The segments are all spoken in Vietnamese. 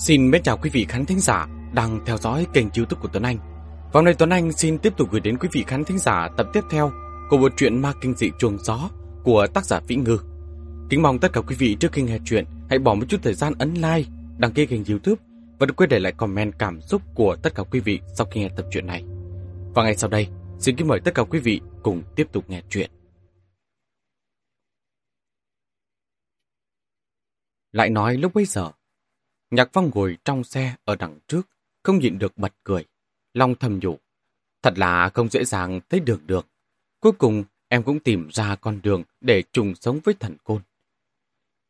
Xin mến chào quý vị khán thính giả đang theo dõi kênh youtube của Tuấn Anh. hôm nay Tuấn Anh xin tiếp tục gửi đến quý vị khán thính giả tập tiếp theo của bộ truyện Ma Kinh Dị Chuồng Gió của tác giả Vĩ Ngư. Kính mong tất cả quý vị trước khi nghe chuyện hãy bỏ một chút thời gian ấn like, đăng ký kênh youtube và đừng quên để lại comment cảm xúc của tất cả quý vị sau khi nghe tập truyện này. Và ngay sau đây, xin kính mời tất cả quý vị cùng tiếp tục nghe chuyện. Lại nói lúc bấy giờ, Nhạc Phong ngồi trong xe ở đằng trước, không nhịn được bật cười. Long thầm nhủ. Thật là không dễ dàng thấy đường được. Cuối cùng, em cũng tìm ra con đường để trùng sống với thần côn.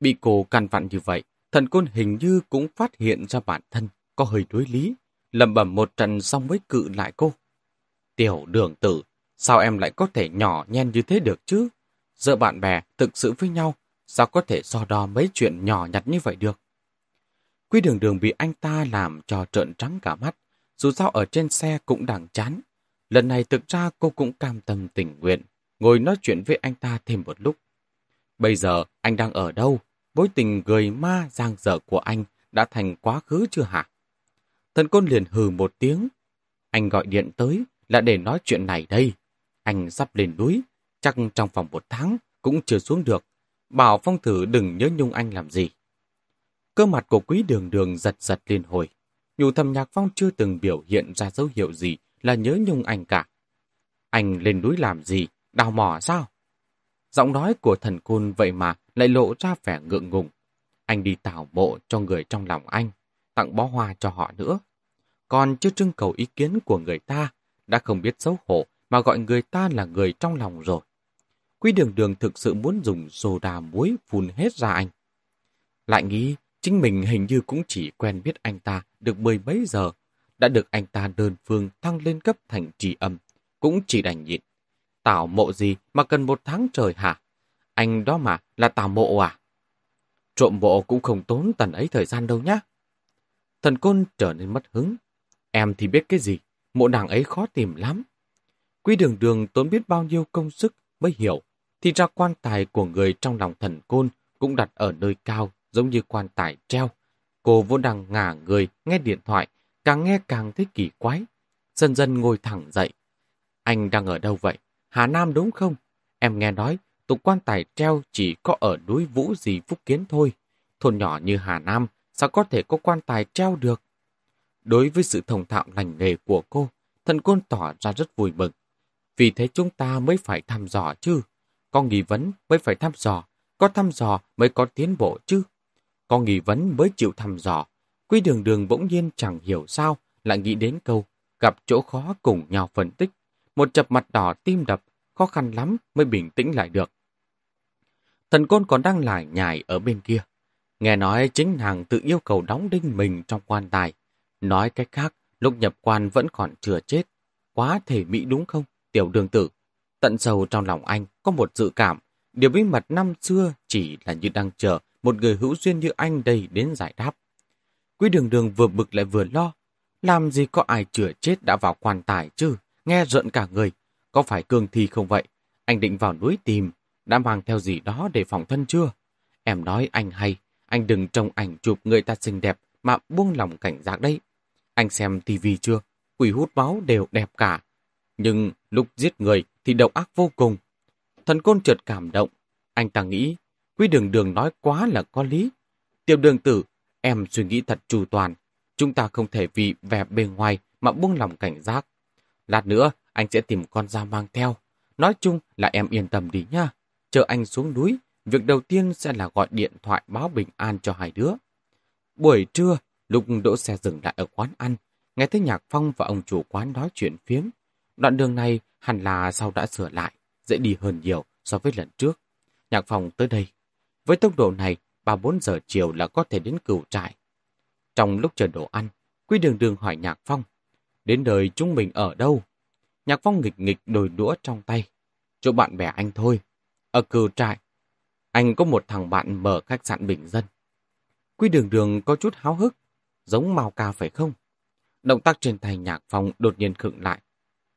Bị cô căn vặn như vậy, thần côn hình như cũng phát hiện ra bản thân có hơi đối lý, lầm bẩm một trận xong mới cự lại cô. Tiểu đường tử, sao em lại có thể nhỏ nhen như thế được chứ? Giữa bạn bè thực sự với nhau, sao có thể so đo mấy chuyện nhỏ nhặt như vậy được? Quy đường đường bị anh ta làm cho trợn trắng cả mắt, dù sao ở trên xe cũng đang chán. Lần này thực ra cô cũng cam tâm tình nguyện, ngồi nói chuyện với anh ta thêm một lúc. Bây giờ anh đang ở đâu? Bối tình người ma giang dở của anh đã thành quá khứ chưa hả? Thần côn liền hừ một tiếng. Anh gọi điện tới là để nói chuyện này đây. Anh sắp lên núi, chắc trong vòng một tháng cũng chưa xuống được. Bảo Phong thử đừng nhớ nhung anh làm gì. Cơ mặt của quý đường đường giật giật liên hồi. Nhủ thầm nhạc phong chưa từng biểu hiện ra dấu hiệu gì là nhớ nhung anh cả. Anh lên núi làm gì? Đào mỏ sao? Giọng nói của thần côn vậy mà lại lộ ra vẻ ngượng ngùng. Anh đi tảo mộ cho người trong lòng anh, tặng bó hoa cho họ nữa. Còn chưa trưng cầu ý kiến của người ta, đã không biết xấu hổ mà gọi người ta là người trong lòng rồi. Quý đường đường thực sự muốn dùng soda muối phun hết ra anh. Lại nghĩ Chính mình hình như cũng chỉ quen biết anh ta được mười mấy giờ, đã được anh ta đơn phương thăng lên cấp thành trì âm, cũng chỉ đành nhịn. Tảo mộ gì mà cần một tháng trời hả? Anh đó mà là tảo mộ à? Trộm bộ cũng không tốn tần ấy thời gian đâu nhá. Thần côn trở nên mất hứng. Em thì biết cái gì, mộ nàng ấy khó tìm lắm. Quy đường đường tốn biết bao nhiêu công sức mới hiểu, thì ra quan tài của người trong lòng thần côn cũng đặt ở nơi cao giống như quan tài treo. Cô vốn đang ngả người, nghe điện thoại, càng nghe càng thấy kỳ quái. Dần dần ngồi thẳng dậy. Anh đang ở đâu vậy? Hà Nam đúng không? Em nghe nói, tục quan tài treo chỉ có ở núi Vũ gì Phúc Kiến thôi. Thôn nhỏ như Hà Nam, sao có thể có quan tài treo được? Đối với sự thông thạo lành nghề của cô, thần côn tỏ ra rất vui mừng. Vì thế chúng ta mới phải thăm dò chứ. Có nghi vấn mới phải thăm dò, có thăm dò mới có tiến bộ chứ. Có nghi vấn mới chịu thăm dò. Quy đường đường bỗng nhiên chẳng hiểu sao lại nghĩ đến câu gặp chỗ khó cùng nhau phân tích. Một chập mặt đỏ tim đập, khó khăn lắm mới bình tĩnh lại được. Thần côn còn đang lải nhải ở bên kia. Nghe nói chính nàng tự yêu cầu đóng đinh mình trong quan tài. Nói cách khác, lúc nhập quan vẫn còn chưa chết. Quá thể mỹ đúng không, tiểu đường tử? Tận sâu trong lòng anh có một dự cảm. Điều bí mật năm xưa chỉ là như đang chờ một người hữu duyên như anh đầy đến giải đáp. Quý đường đường vừa bực lại vừa lo. Làm gì có ai chữa chết đã vào quan tài chứ, nghe rợn cả người. Có phải cương thi không vậy? Anh định vào núi tìm, đã mang theo gì đó để phòng thân chưa? Em nói anh hay, anh đừng trông ảnh chụp người ta xinh đẹp mà buông lòng cảnh giác đấy. Anh xem tivi chưa? Quỷ hút máu đều đẹp cả. Nhưng lúc giết người thì độc ác vô cùng. Thần côn trượt cảm động. Anh ta nghĩ Quý đường đường nói quá là có lý. Tiểu đường tử, em suy nghĩ thật chủ toàn. Chúng ta không thể vì vẻ bề ngoài mà buông lòng cảnh giác. Lát nữa, anh sẽ tìm con dao mang theo. Nói chung là em yên tâm đi nha. Chờ anh xuống núi, việc đầu tiên sẽ là gọi điện thoại báo bình an cho hai đứa. Buổi trưa, lúc đỗ xe dừng lại ở quán ăn, nghe thấy Nhạc Phong và ông chủ quán nói chuyện phiếm. Đoạn đường này hẳn là sau đã sửa lại, dễ đi hơn nhiều so với lần trước. Nhạc Phong tới đây với tốc độ này, 3-4 giờ chiều là có thể đến cửu trại. Trong lúc chờ đồ ăn, quy Đường Đường hỏi Nhạc Phong, đến đời chúng mình ở đâu? Nhạc Phong nghịch nghịch đồi đũa trong tay, chỗ bạn bè anh thôi. Ở cửu trại, anh có một thằng bạn mở khách sạn bình dân. quy Đường Đường có chút háo hức, giống màu ca phải không? Động tác trên tay Nhạc Phong đột nhiên khựng lại,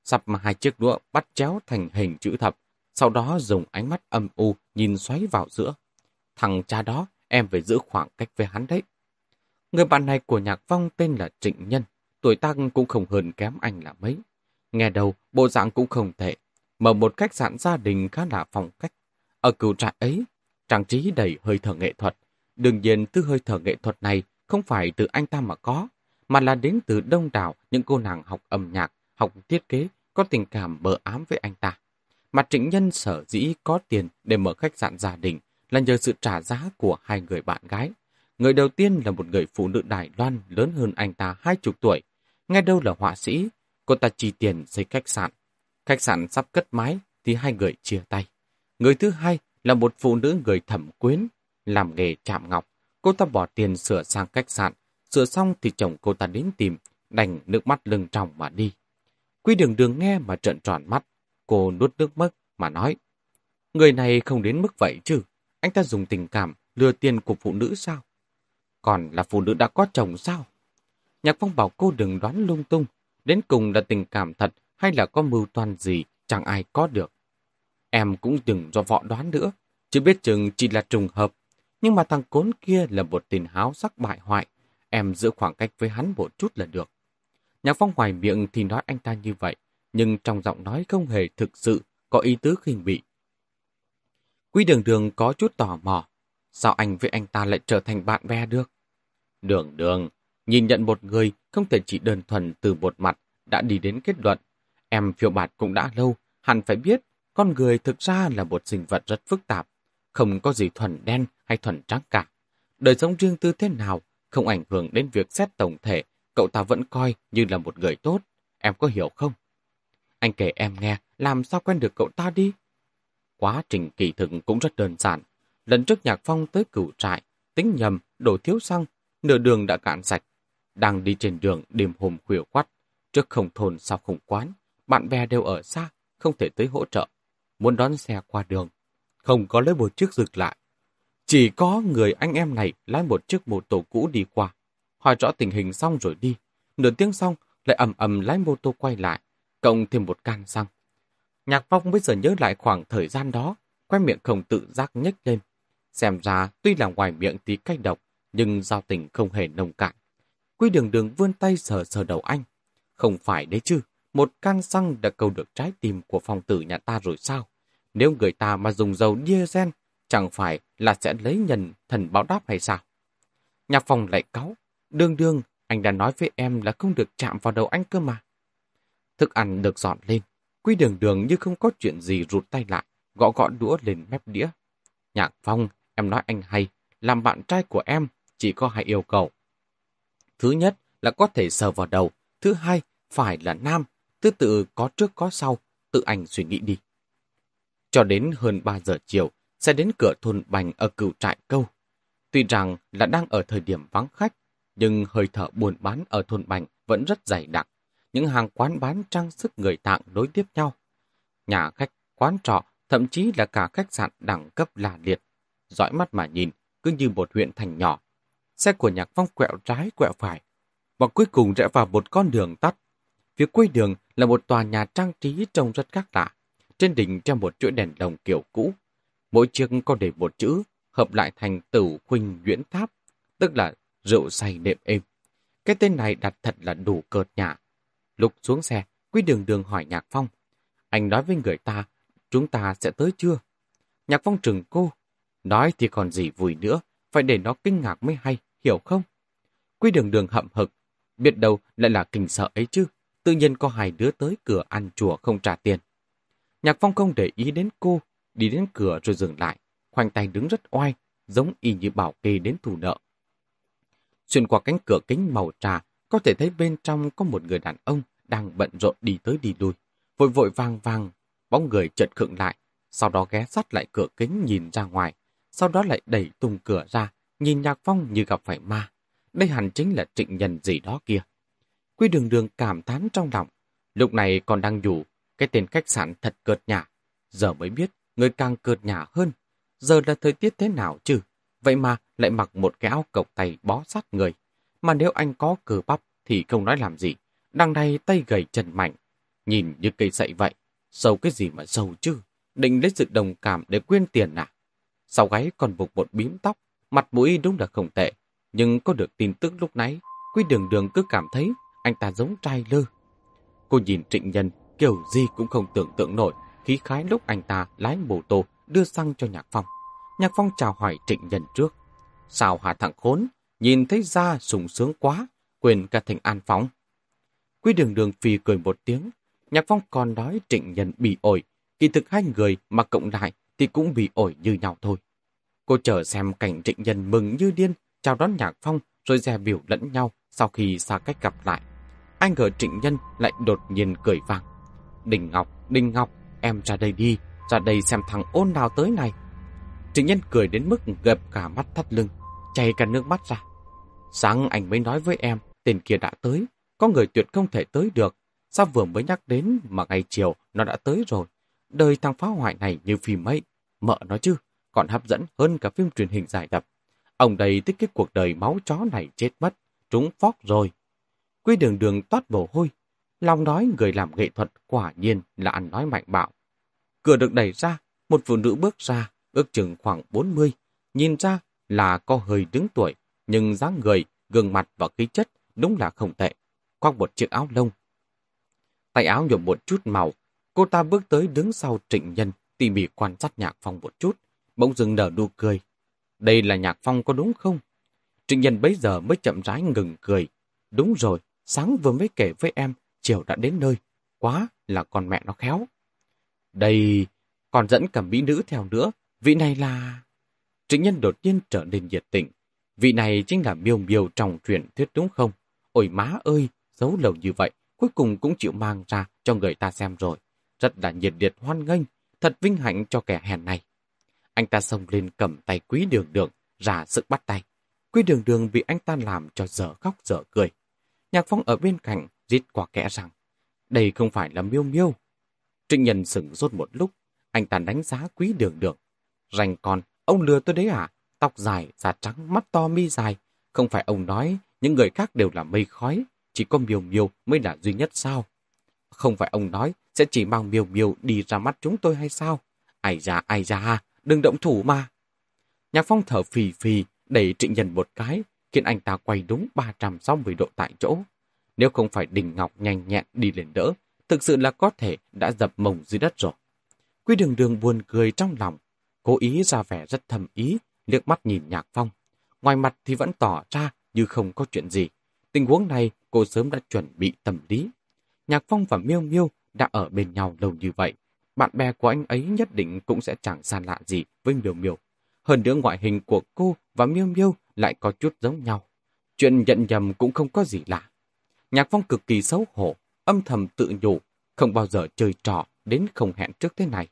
sắp mà hai chiếc đũa bắt chéo thành hình chữ thập, sau đó dùng ánh mắt âm u nhìn xoáy vào giữa. Thằng cha đó, em phải giữ khoảng cách với hắn đấy. Người bạn này của Nhạc Phong tên là Trịnh Nhân, tuổi tác cũng không hơn kém anh là mấy. Nghe đầu, bộ dạng cũng không tệ, mở một khách sạn gia đình khá là phong cách. Ở cựu trại ấy, trang trí đầy hơi thở nghệ thuật. Đương nhiên thứ hơi thở nghệ thuật này không phải từ anh ta mà có, mà là đến từ đông đảo những cô nàng học âm nhạc, học thiết kế, có tình cảm bờ ám với anh ta. Mà trịnh nhân sở dĩ có tiền để mở khách sạn gia đình là nhờ sự trả giá của hai người bạn gái. Người đầu tiên là một người phụ nữ Đài Loan lớn hơn anh ta hai chục tuổi. Nghe đâu là họa sĩ, cô ta chi tiền xây khách sạn. Khách sạn sắp cất mái thì hai người chia tay. Người thứ hai là một phụ nữ người thẩm quyến, làm nghề chạm ngọc. Cô ta bỏ tiền sửa sang khách sạn, sửa xong thì chồng cô ta đến tìm, đành nước mắt lưng tròng mà đi. Quy đường đường nghe mà trợn tròn mắt, cô nuốt nước mắt mà nói. Người này không đến mức vậy chứ, anh ta dùng tình cảm lừa tiền của phụ nữ sao? Còn là phụ nữ đã có chồng sao? Nhạc Phong bảo cô đừng đoán lung tung, đến cùng là tình cảm thật hay là có mưu toan gì chẳng ai có được. Em cũng đừng do vọ đoán nữa, chứ biết chừng chỉ là trùng hợp. Nhưng mà thằng cốn kia là một tình háo sắc bại hoại, em giữ khoảng cách với hắn một chút là được. Nhạc Phong ngoài miệng thì nói anh ta như vậy, nhưng trong giọng nói không hề thực sự có ý tứ khinh bị. Quý đường đường có chút tò mò, sao anh với anh ta lại trở thành bạn bè được? Đường đường, nhìn nhận một người không thể chỉ đơn thuần từ một mặt đã đi đến kết luận. Em phiêu bạt cũng đã lâu, hẳn phải biết con người thực ra là một sinh vật rất phức tạp, không có gì thuần đen hay thuần trắng cả. Đời sống riêng tư thế nào không ảnh hưởng đến việc xét tổng thể, cậu ta vẫn coi như là một người tốt. Em có hiểu không? Anh kể em nghe, làm sao quen được cậu ta đi? Quá trình kỳ thực cũng rất đơn giản. Lần trước Nhạc Phong tới cửu trại, tính nhầm, đổ thiếu xăng, nửa đường đã cạn sạch. Đang đi trên đường đêm hôm khuya quắt, trước không thôn sau không quán, bạn bè đều ở xa, không thể tới hỗ trợ. Muốn đón xe qua đường, không có lấy một chiếc rực lại. Chỉ có người anh em này lái một chiếc mô tô cũ đi qua. Hỏi rõ tình hình xong rồi đi. Nửa tiếng xong, lại ầm ầm lái mô tô quay lại, cộng thêm một can xăng. Nhạc Phong bây giờ nhớ lại khoảng thời gian đó, quay miệng không tự giác nhếch lên. Xem ra, tuy là ngoài miệng tí cay độc, nhưng giao tình không hề nồng cạn. Quy đường đường vươn tay sờ sờ đầu anh. Không phải đấy chứ, một can xăng đã câu được trái tim của phong tử nhà ta rồi sao? Nếu người ta mà dùng dầu diesel, chẳng phải là sẽ lấy nhân thần báo đáp hay sao? Nhạc Phong lại cáu. Đương đương, anh đã nói với em là không được chạm vào đầu anh cơ mà. Thức ăn được dọn lên. Quy đường đường như không có chuyện gì rụt tay lại, gõ gõ đũa lên mép đĩa. Nhạc Phong, em nói anh hay, làm bạn trai của em chỉ có hai yêu cầu. Thứ nhất là có thể sờ vào đầu, thứ hai phải là nam, thứ tự có trước có sau, tự anh suy nghĩ đi. Cho đến hơn 3 giờ chiều, sẽ đến cửa thôn Bành ở cửu trại câu. Tuy rằng là đang ở thời điểm vắng khách, nhưng hơi thở buồn bán ở thôn Bành vẫn rất dày đặc. Những hàng quán bán trang sức người tạng đối tiếp nhau. Nhà khách, quán trọ, thậm chí là cả khách sạn đẳng cấp là liệt. Dõi mắt mà nhìn, cứ như một huyện thành nhỏ. Xe của nhạc phong quẹo trái quẹo phải, và cuối cùng rẽ vào một con đường tắt. Phía cuối đường là một tòa nhà trang trí trông rất khác lạ. Trên đỉnh treo một chuỗi đèn lồng kiểu cũ. Mỗi chiếc có để một chữ, hợp lại thành tử khuynh nguyễn tháp, tức là rượu say nệm êm. Cái tên này đặt thật là đủ cợt nhả. Lục xuống xe, Quý đường đường hỏi Nhạc Phong. Anh nói với người ta, chúng ta sẽ tới chưa? Nhạc Phong trừng cô. Nói thì còn gì vui nữa, phải để nó kinh ngạc mới hay, hiểu không? Quý đường đường hậm hực, biết đâu lại là kinh sợ ấy chứ. Tự nhiên có hai đứa tới cửa ăn chùa không trả tiền. Nhạc Phong không để ý đến cô, đi đến cửa rồi dừng lại, khoanh tay đứng rất oai, giống y như bảo kê đến thù nợ. Xuyên qua cánh cửa kính màu trà, có thể thấy bên trong có một người đàn ông đang bận rộn đi tới đi lui. Vội vội vàng vàng, bóng người chợt khựng lại, sau đó ghé sát lại cửa kính nhìn ra ngoài, sau đó lại đẩy tung cửa ra, nhìn Nhạc Phong như gặp phải ma. Đây hẳn chính là trịnh nhân gì đó kia. Quy đường đường cảm thán trong lòng, lúc này còn đang dù cái tên khách sạn thật cợt nhả. Giờ mới biết, người càng cợt nhả hơn. Giờ là thời tiết thế nào chứ? Vậy mà lại mặc một cái áo cộc tay bó sát người. Mà nếu anh có cờ bắp thì không nói làm gì. Đằng này tay gầy chân mạnh. Nhìn như cây sậy vậy. Sâu cái gì mà sâu chứ? Định lấy sự đồng cảm để quyên tiền à? Sau gáy còn buộc một bím tóc. Mặt mũi đúng là không tệ. nhưng có được tin tức lúc nãy, Quy Đường Đường cứ cảm thấy anh ta giống trai lơ. Cô nhìn Trịnh Nhân kiểu gì cũng không tưởng tượng nổi khí khái lúc anh ta lái mô tô đưa xăng cho Nhạc Phong. Nhạc Phong chào hỏi Trịnh Nhân trước. Sao hả thằng khốn, nhìn thấy ra sùng sướng quá, quên cả thành an phóng. Quý đường đường phì cười một tiếng, Nhạc Phong còn nói Trịnh Nhân bị ổi, kỳ thực hai người mà cộng lại thì cũng bị ổi như nhau thôi. Cô chờ xem cảnh Trịnh Nhân mừng như điên, chào đón Nhạc Phong rồi dè biểu lẫn nhau sau khi xa cách gặp lại. Anh ngờ Trịnh Nhân lại đột nhiên cười vang. Đình Ngọc, Đình Ngọc, em ra đây đi, ra đây xem thằng ôn nào tới này. Trịnh Nhân cười đến mức gập cả mắt thắt lưng, chảy cả nước mắt ra. Sáng anh mới nói với em, tên kia đã tới, có người tuyệt không thể tới được. Sao vừa mới nhắc đến mà ngày chiều nó đã tới rồi. Đời thằng phá hoại này như phim ấy, mợ nó chứ, còn hấp dẫn hơn cả phim truyền hình dài tập. Ông đây thích cái cuộc đời máu chó này chết mất, trúng phóc rồi. Quy đường đường toát mồ hôi, lòng nói người làm nghệ thuật quả nhiên là ăn nói mạnh bạo. Cửa được đẩy ra, một phụ nữ bước ra, ước chừng khoảng 40, nhìn ra là có hơi đứng tuổi, nhưng dáng người, gương mặt và khí chất đúng là không tệ. Khoác một chiếc áo lông. Tay áo nhuộm một chút màu, cô ta bước tới đứng sau trịnh nhân, tỉ mỉ quan sát nhạc phong một chút, bỗng dừng nở đu cười. Đây là nhạc phong có đúng không? Trịnh nhân bấy giờ mới chậm rãi ngừng cười. Đúng rồi, sáng vừa mới kể với em, chiều đã đến nơi. Quá là con mẹ nó khéo. Đây, còn dẫn cả mỹ nữ theo nữa. Vị này là... Trịnh nhân đột nhiên trở nên nhiệt tình. Vị này chính là miêu miêu trong truyền thuyết đúng không? Ôi má ơi, giấu lâu như vậy, cuối cùng cũng chịu mang ra cho người ta xem rồi. Rất là nhiệt liệt hoan nghênh, thật vinh hạnh cho kẻ hèn này. Anh ta xông lên cầm tay quý đường đường, ra sức bắt tay. Quý đường đường bị anh ta làm cho dở khóc dở cười. Nhạc phong ở bên cạnh, rít quả kẽ rằng, đây không phải là miêu miêu. Trịnh nhân sửng rốt một lúc, anh ta đánh giá quý đường đường. Rành con, ông lừa tôi đấy à? Tóc dài, da trắng, mắt to mi dài. Không phải ông nói những người khác đều là mây khói, chỉ có miêu miêu mới là duy nhất sao? Không phải ông nói sẽ chỉ mang miêu miêu đi ra mắt chúng tôi hay sao? Ai ra, ai ra, đừng động thủ mà. Nhạc phong thở phì phì, đẩy trịnh nhân một cái, khiến anh ta quay đúng 360 độ tại chỗ. Nếu không phải Đình Ngọc nhanh nhẹn đi lên đỡ, thực sự là có thể đã dập mông dưới đất rồi. Quy đường đường buồn cười trong lòng, cố ý ra vẻ rất thầm ý, liếc mắt nhìn Nhạc Phong. Ngoài mặt thì vẫn tỏ ra như không có chuyện gì. Tình huống này cô sớm đã chuẩn bị tâm lý. Nhạc Phong và Miêu Miêu đã ở bên nhau lâu như vậy. Bạn bè của anh ấy nhất định cũng sẽ chẳng xa lạ gì với Miêu Miêu. Hơn nữa ngoại hình của cô và Miêu Miêu lại có chút giống nhau. Chuyện nhận nhầm cũng không có gì lạ. Nhạc Phong cực kỳ xấu hổ, âm thầm tự nhủ, không bao giờ chơi trò đến không hẹn trước thế này.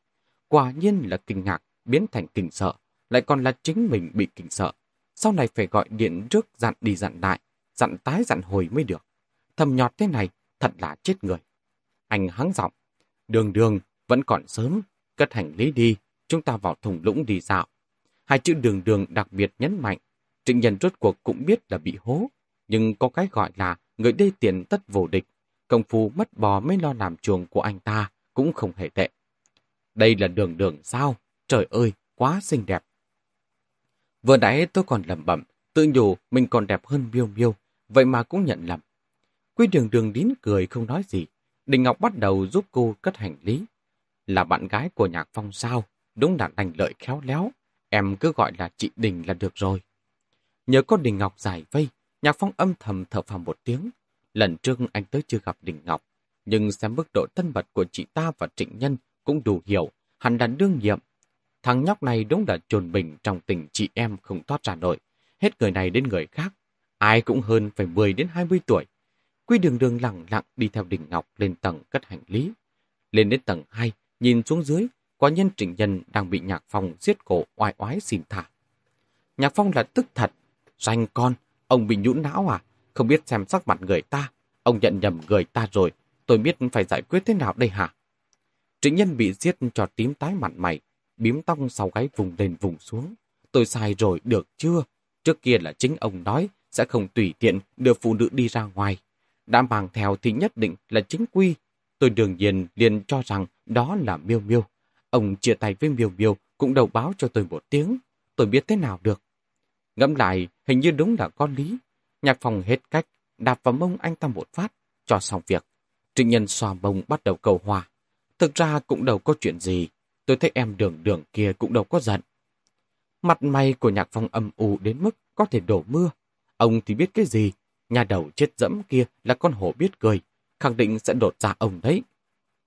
Quả nhiên là kinh ngạc, biến thành kinh sợ, lại còn là chính mình bị kinh sợ. Sau này phải gọi điện trước dặn đi dặn lại, dặn tái dặn hồi mới được. Thầm nhọt thế này, thật là chết người. Anh hắng giọng, đường đường, vẫn còn sớm, cất hành lý đi, chúng ta vào thùng lũng đi dạo. Hai chữ đường đường đặc biệt nhấn mạnh, trịnh nhân rốt cuộc cũng biết là bị hố, nhưng có cái gọi là người đê tiền tất vô địch. Công phu mất bò mới lo làm chuồng của anh ta cũng không hề tệ. Đây là đường đường sao? Trời ơi, quá xinh đẹp. Vừa nãy tôi còn lẩm bẩm, tự nhủ mình còn đẹp hơn miêu miêu, vậy mà cũng nhận lầm. Quy đường đường đín cười không nói gì. Đình Ngọc bắt đầu giúp cô cất hành lý. Là bạn gái của Nhạc Phong sao? Đúng là đành lợi khéo léo. Em cứ gọi là chị Đình là được rồi. Nhớ có Đình Ngọc giải vây, Nhạc Phong âm thầm thở phào một tiếng. Lần trước anh tới chưa gặp Đình Ngọc, nhưng xem mức độ thân mật của chị ta và Trịnh Nhân cũng đủ hiểu, hẳn là đương nhiệm. Thằng nhóc này đúng là trồn bình trong tình chị em không thoát ra nổi. Hết người này đến người khác, ai cũng hơn phải 10 đến 20 tuổi. Quy đường đường lặng lặng đi theo Đình Ngọc lên tầng cất hành lý. Lên đến tầng 2, nhìn xuống dưới, quả nhân Trịnh Nhân đang bị Nhạc Phong giết cổ oai oái xin thả. Nhạc Phong là tức thật, danh con, Ông bị nhũn não à? Không biết xem sắc mặt người ta. Ông nhận nhầm người ta rồi. Tôi biết phải giải quyết thế nào đây hả? Trịnh nhân bị giết cho tím tái mặt mày. Bím tóc sau gáy vùng lên vùng xuống. Tôi sai rồi, được chưa? Trước kia là chính ông nói sẽ không tùy tiện đưa phụ nữ đi ra ngoài. Đã mang theo thì nhất định là chính quy. Tôi đương nhiên liền cho rằng đó là miêu miêu. Ông chia tay với miêu miêu cũng đầu báo cho tôi một tiếng. Tôi biết thế nào được. Ngẫm lại, hình như đúng là con lý. Nhạc phòng hết cách, đạp vào mông anh ta một phát, cho xong việc. Trịnh nhân xòa mông bắt đầu cầu hòa. Thực ra cũng đâu có chuyện gì. Tôi thấy em đường đường kia cũng đâu có giận. Mặt mày của nhạc phong âm u đến mức có thể đổ mưa. Ông thì biết cái gì. Nhà đầu chết dẫm kia là con hổ biết cười. Khẳng định sẽ đột ra ông đấy.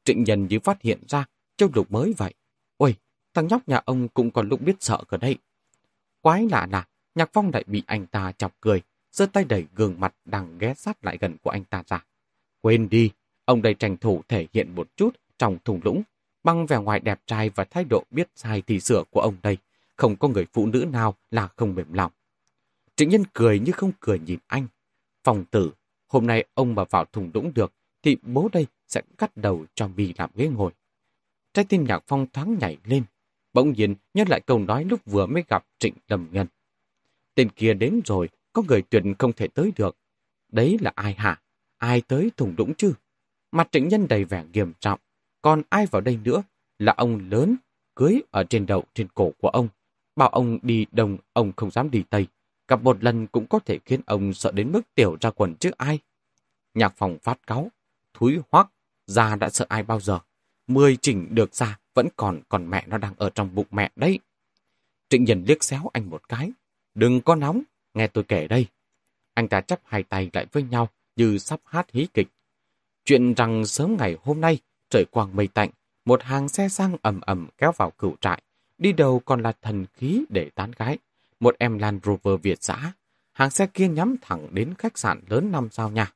Trịnh nhân như phát hiện ra, châu lục mới vậy. Ôi, thằng nhóc nhà ông cũng còn lúc biết sợ cơ đấy. Quái lạ là, nhạc phong lại bị anh ta chọc cười, giơ tay đẩy gương mặt đang ghé sát lại gần của anh ta ra. Quên đi, ông đây tranh thủ thể hiện một chút trong thùng lũng, bằng vẻ ngoài đẹp trai và thái độ biết sai thì sửa của ông đây. Không có người phụ nữ nào là không mềm lòng. Trịnh nhân cười như không cười nhìn anh. Phòng tử, hôm nay ông mà vào thùng đũng được, thì bố đây sẽ cắt đầu cho mì làm ghế ngồi. Trái tim nhạc phong thoáng nhảy lên, bỗng nhiên nhớ lại câu nói lúc vừa mới gặp Trịnh Lâm Ngân. Tên kia đến rồi, có người tuyệt không thể tới được. Đấy là ai hả? Ai tới thùng đũng chứ? Mặt trịnh nhân đầy vẻ nghiêm trọng. Còn ai vào đây nữa? Là ông lớn, cưới ở trên đầu trên cổ của ông. Bảo ông đi đông, ông không dám đi tây. Gặp một lần cũng có thể khiến ông sợ đến mức tiểu ra quần chứ ai. Nhạc phòng phát cáu. Thúi hoắc, già đã sợ ai bao giờ. Mười chỉnh được ra, vẫn còn còn mẹ nó đang ở trong bụng mẹ đấy. Trịnh Nhân liếc xéo anh một cái. Đừng có nóng, nghe tôi kể đây. Anh ta chắp hai tay lại với nhau như sắp hát hí kịch. Chuyện rằng sớm ngày hôm nay, trời quang mây tạnh, một hàng xe sang ầm ầm kéo vào cửu trại. Đi đầu còn là thần khí để tán gái. Một em Land Rover Việt giã. Hàng xe kia nhắm thẳng đến khách sạn lớn năm sao nha.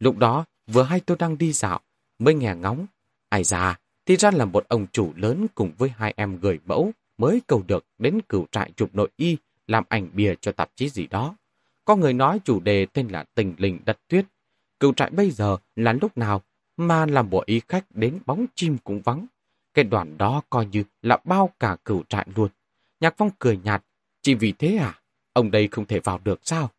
Lúc đó, vừa hay tôi đang đi dạo, mới nghe ngóng. Ai già, thì ra là một ông chủ lớn cùng với hai em gửi mẫu mới cầu được đến cửu trại chụp nội y làm ảnh bìa cho tạp chí gì đó. Có người nói chủ đề tên là tình linh đất tuyết. Cửu trại bây giờ là lúc nào mà làm bộ ý khách đến bóng chim cũng vắng. Cái đoàn đó coi như là bao cả cửu trại luôn. Nhạc Phong cười nhạt, chỉ vì thế à? Ông đây không thể vào được sao?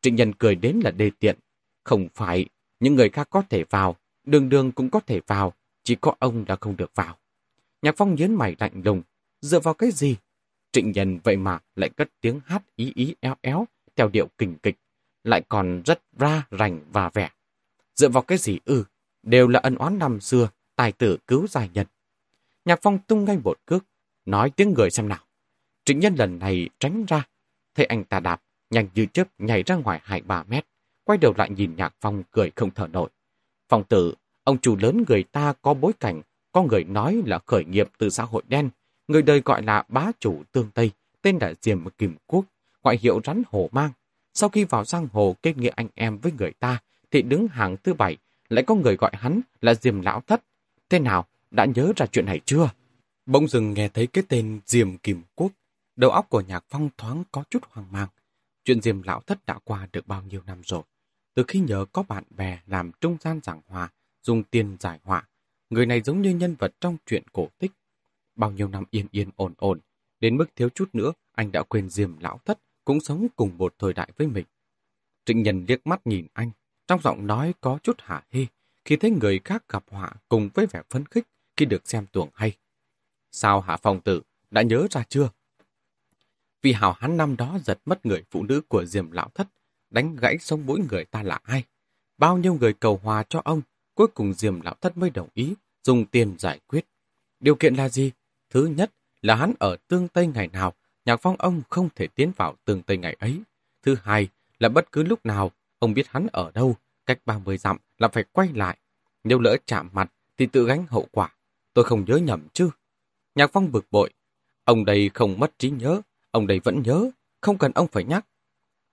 Trịnh Nhân cười đến là đê tiện. Không phải, những người khác có thể vào, đường đường cũng có thể vào, chỉ có ông đã không được vào. Nhạc Phong nhớn mày lạnh lùng, dựa vào cái gì? Trịnh Nhân vậy mà lại cất tiếng hát ý ý éo éo, theo điệu kình kịch, lại còn rất ra rành và vẻ. Dựa vào cái gì ư? Đều là ân oán năm xưa, tài tử cứu dài nhân. Nhạc Phong tung ngay một cước, nói tiếng người xem nào. Trịnh Nhân lần này tránh ra, thấy anh ta đạp, nhanh như chớp nhảy ra ngoài hai ba mét, quay đầu lại nhìn Nhạc Phong cười không thở nổi. Phong tử, ông chủ lớn người ta có bối cảnh, có người nói là khởi nghiệp từ xã hội đen, người đời gọi là bá chủ tương Tây, tên là Diềm Kim Quốc, ngoại hiệu rắn hổ mang. Sau khi vào giang hồ kết nghĩa anh em với người ta, thì đứng hàng thứ bảy, lại có người gọi hắn là Diềm Lão Thất. Thế nào, đã nhớ ra chuyện này chưa? Bỗng dừng nghe thấy cái tên Diềm Kim Quốc, đầu óc của Nhạc Phong thoáng có chút hoang mang. Chuyện Diềm Lão Thất đã qua được bao nhiêu năm rồi. Từ khi nhớ có bạn bè làm trung gian giảng hòa, dùng tiền giải họa, người này giống như nhân vật trong chuyện cổ tích. Bao nhiêu năm yên yên ổn ổn, đến mức thiếu chút nữa anh đã quên Diềm Lão Thất cũng sống cùng một thời đại với mình. Trịnh Nhân liếc mắt nhìn anh, trong giọng nói có chút hả hê khi thấy người khác gặp họa cùng với vẻ phấn khích khi được xem tuồng hay. Sao Hạ Phong Tử đã nhớ ra chưa? Vì hào hắn năm đó giật mất người phụ nữ của Diềm Lão Thất, đánh gãy sống mũi người ta là ai? Bao nhiêu người cầu hòa cho ông, cuối cùng Diềm Lão Thất mới đồng ý dùng tiền giải quyết. Điều kiện là gì? Thứ nhất là hắn ở tương Tây ngày nào, nhạc phong ông không thể tiến vào tương Tây ngày ấy. Thứ hai là bất cứ lúc nào, ông biết hắn ở đâu, cách 30 dặm là phải quay lại. Nếu lỡ chạm mặt thì tự gánh hậu quả. Tôi không nhớ nhầm chứ. Nhạc phong bực bội. Ông đây không mất trí nhớ, ông đây vẫn nhớ, không cần ông phải nhắc.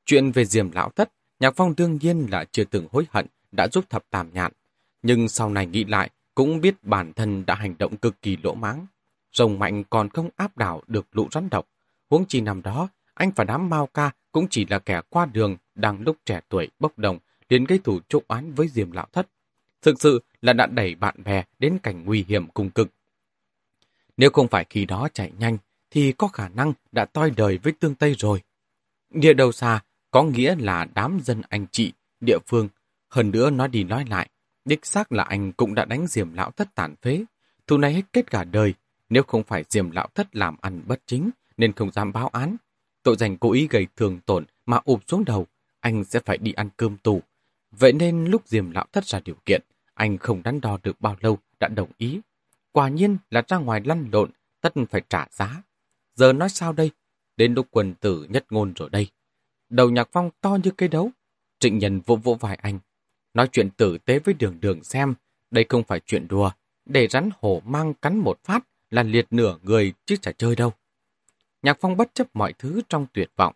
Chuyện về diềm lão thất, Nhạc Phong đương nhiên là chưa từng hối hận đã giúp thập tam nhạn. Nhưng sau này nghĩ lại, cũng biết bản thân đã hành động cực kỳ lỗ mãng. Rồng mạnh còn không áp đảo được lũ rắn độc. Huống chi năm đó, anh và đám Mao Ca cũng chỉ là kẻ qua đường đang lúc trẻ tuổi bốc đồng đến gây thủ trộm oán với Diềm Lão Thất. Thực sự là đã đẩy bạn bè đến cảnh nguy hiểm cùng cực. Nếu không phải khi đó chạy nhanh, thì có khả năng đã toi đời với tương Tây rồi. Địa đầu xa có nghĩa là đám dân anh chị, địa phương. Hơn nữa nói đi nói lại, đích xác là anh cũng đã đánh Diềm Lão Thất tàn phế. Thù này hết kết cả đời, nếu không phải Diềm Lão Thất làm ăn bất chính, nên không dám báo án. Tội danh cố ý gây thương tổn mà ụp xuống đầu, anh sẽ phải đi ăn cơm tù. Vậy nên lúc Diêm Lão thất ra điều kiện, anh không đắn đo được bao lâu đã đồng ý. Quả nhiên là ra ngoài lăn lộn, tất phải trả giá. Giờ nói sao đây? Đến lúc quần tử nhất ngôn rồi đây. Đầu nhạc phong to như cây đấu. Trịnh nhân vỗ vỗ vai anh. Nói chuyện tử tế với đường đường xem, đây không phải chuyện đùa. Để rắn hổ mang cắn một phát là liệt nửa người chứ chả chơi đâu. Nhạc phong bất chấp mọi thứ trong tuyệt vọng.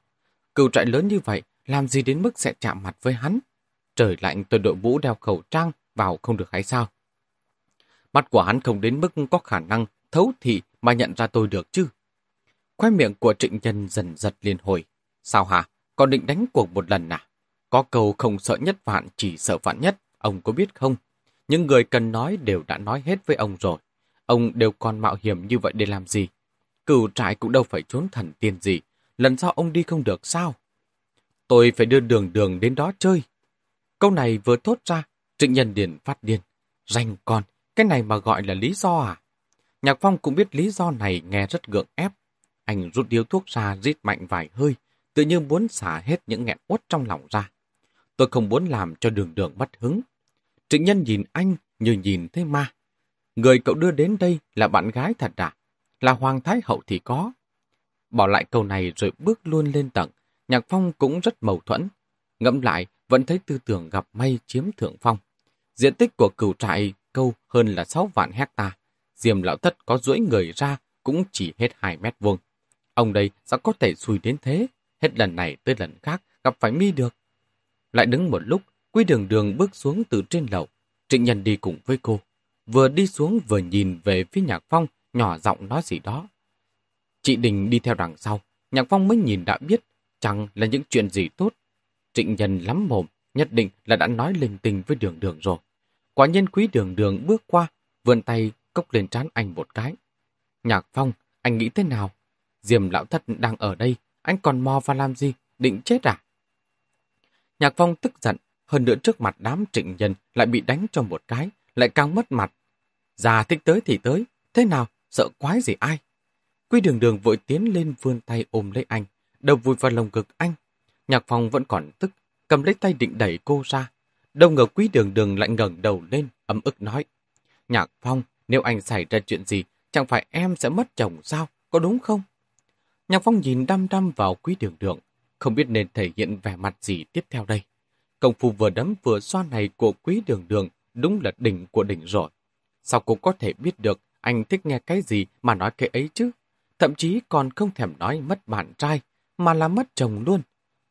Cựu trại lớn như vậy, làm gì đến mức sẽ chạm mặt với hắn? Trời lạnh tôi đội mũ đeo khẩu trang vào không được hay sao? Mặt của hắn không đến mức có khả năng thấu thị mà nhận ra tôi được chứ. Khoe miệng của trịnh nhân dần giật liên hồi. Sao hả? Còn định đánh cuộc một lần à? Có câu không sợ nhất vạn chỉ sợ vạn nhất, ông có biết không? Những người cần nói đều đã nói hết với ông rồi. Ông đều còn mạo hiểm như vậy để làm gì? Cửu trại cũng đâu phải trốn thần tiên gì. Lần sau ông đi không được sao? Tôi phải đưa đường đường đến đó chơi. Câu này vừa thốt ra, trịnh nhân điền phát điên. Rành con, cái này mà gọi là lý do à? Nhạc Phong cũng biết lý do này nghe rất gượng ép. Anh rút điếu thuốc ra rít mạnh vài hơi, tự như muốn xả hết những nghẹn uất trong lòng ra. Tôi không muốn làm cho đường đường mất hứng. Trịnh nhân nhìn anh như nhìn thấy ma. Người cậu đưa đến đây là bạn gái thật à? Là Hoàng Thái Hậu thì có. Bỏ lại câu này rồi bước luôn lên tầng. Nhạc Phong cũng rất mâu thuẫn. Ngẫm lại, vẫn thấy tư tưởng gặp may chiếm thượng phong. Diện tích của cửu trại câu hơn là 6 vạn hecta. Diềm lão thất có duỗi người ra cũng chỉ hết 2 mét vuông. Ông đây sao có thể xui đến thế? Hết lần này tới lần khác gặp phải mi được. Lại đứng một lúc, Quy đường đường bước xuống từ trên lầu. Trịnh Nhân đi cùng với cô. Vừa đi xuống vừa nhìn về phía Nhạc Phong, nhỏ giọng nói gì đó. Chị Đình đi theo đằng sau. Nhạc Phong mới nhìn đã biết, chẳng là những chuyện gì tốt. Trịnh Nhân lắm mồm, nhất định là đã nói linh tinh với đường đường rồi. Quả nhiên quý đường đường bước qua, vươn tay cốc lên trán anh một cái. Nhạc Phong, anh nghĩ thế nào? Diềm lão thất đang ở đây, anh còn mò và làm gì? Định chết à? Nhạc Phong tức giận, hơn nữa trước mặt đám trịnh nhân lại bị đánh cho một cái, lại càng mất mặt. Già thích tới thì tới, thế nào, sợ quái gì ai? Quy đường đường vội tiến lên vươn tay ôm lấy anh, đầu vùi vào lồng ngực anh. Nhạc Phong vẫn còn tức, cầm lấy tay định đẩy cô ra. Đâu ngờ quý đường đường lại ngẩng đầu lên, ấm ức nói. Nhạc Phong, nếu anh xảy ra chuyện gì, chẳng phải em sẽ mất chồng sao, có đúng không? Nhạc Phong nhìn đăm đăm vào quý đường đường, không biết nên thể hiện vẻ mặt gì tiếp theo đây. Công phu vừa đấm vừa xoa này của quý đường đường đúng là đỉnh của đỉnh rồi. Sao cô có thể biết được anh thích nghe cái gì mà nói cái ấy chứ? Thậm chí còn không thèm nói mất bạn trai, mà là mất chồng luôn.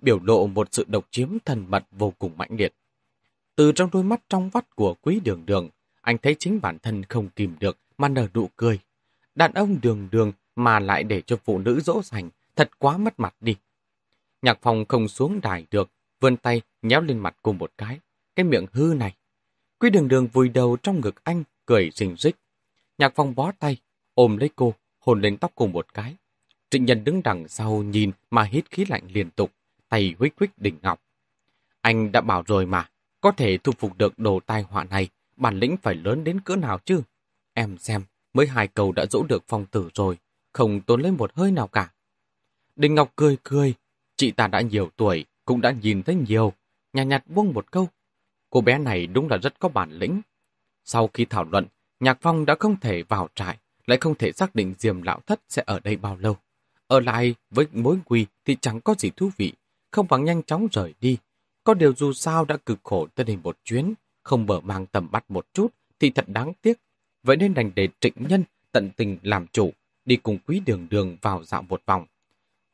Biểu lộ một sự độc chiếm thần mật vô cùng mạnh liệt. Từ trong đôi mắt trong vắt của quý đường đường, anh thấy chính bản thân không kìm được mà nở nụ cười. Đàn ông đường đường mà lại để cho phụ nữ dỗ dành, thật quá mất mặt đi. Nhạc phòng không xuống đài được, vươn tay nhéo lên mặt cô một cái. Cái miệng hư này. Quý đường đường vùi đầu trong ngực anh, cười rình rích. Nhạc phong bó tay, ôm lấy cô, hôn lên tóc cô một cái. Trịnh nhân đứng đằng sau nhìn mà hít khí lạnh liên tục, tay huých huých đỉnh ngọc. Anh đã bảo rồi mà, có thể thu phục được đồ tai họa này, bản lĩnh phải lớn đến cỡ nào chứ? Em xem, mới hai cầu đã dỗ được phong tử rồi, không tốn lấy một hơi nào cả. Đình Ngọc cười cười, chị ta đã nhiều tuổi, cũng đã nhìn thấy nhiều, nhạt nhạt buông một câu. Cô bé này đúng là rất có bản lĩnh. Sau khi thảo luận, Nhạc Phong đã không thể vào trại, lại không thể xác định Diềm Lão Thất sẽ ở đây bao lâu. Ở lại với mối quy thì chẳng có gì thú vị, không bằng nhanh chóng rời đi. Có điều dù sao đã cực khổ tới đây một chuyến, không mở mang tầm bắt một chút thì thật đáng tiếc. Vậy nên đành để trịnh nhân tận tình làm chủ, đi cùng quý đường đường vào dạo một vòng.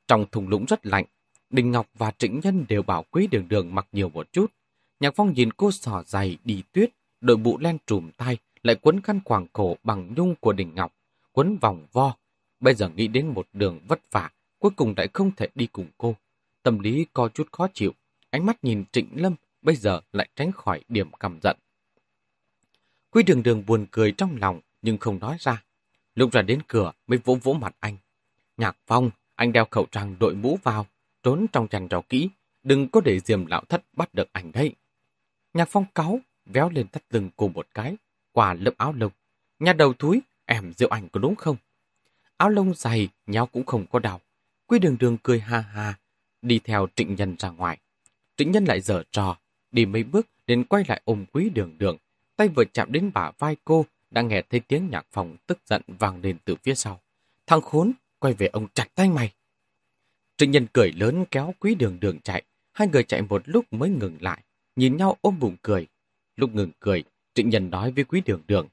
Trong thùng lũng rất lạnh, Đình Ngọc và Trịnh Nhân đều bảo quý đường đường mặc nhiều một chút. Nhạc Phong nhìn cô sò dày đi tuyết, đội bụ len trùm tay, lại quấn khăn quàng cổ bằng nhung của đỉnh Ngọc, quấn vòng vo. Bây giờ nghĩ đến một đường vất vả, cuối cùng lại không thể đi cùng cô. Tâm lý có chút khó chịu, ánh mắt nhìn Trịnh Lâm bây giờ lại tránh khỏi điểm cầm giận. Quy đường đường buồn cười trong lòng nhưng không nói ra. Lúc ra đến cửa mới vỗ vỗ mặt anh. Nhạc Phong, anh đeo khẩu trang đội mũ vào, trốn trong chăn trò kỹ, đừng có để diềm lão thất bắt được ảnh đấy. Nhạc Phong cáu, véo lên thắt lưng cô một cái, qua lớp áo lông. Nhà đầu túi, em rượu ảnh có đúng không? Áo lông dày, nhau cũng không có đau. Quý đường đường cười ha ha, đi theo trịnh nhân ra ngoài. Trịnh nhân lại dở trò, đi mấy bước đến quay lại ôm quý đường đường. Tay vừa chạm đến bả vai cô, đang nghe thấy tiếng nhạc phòng tức giận vang lên từ phía sau. Thằng khốn, quay về ông chặt tay mày. Trịnh nhân cười lớn kéo quý đường đường chạy. Hai người chạy một lúc mới ngừng lại, nhìn nhau ôm bụng cười. Lúc ngừng cười, trịnh nhân nói với quý đường đường.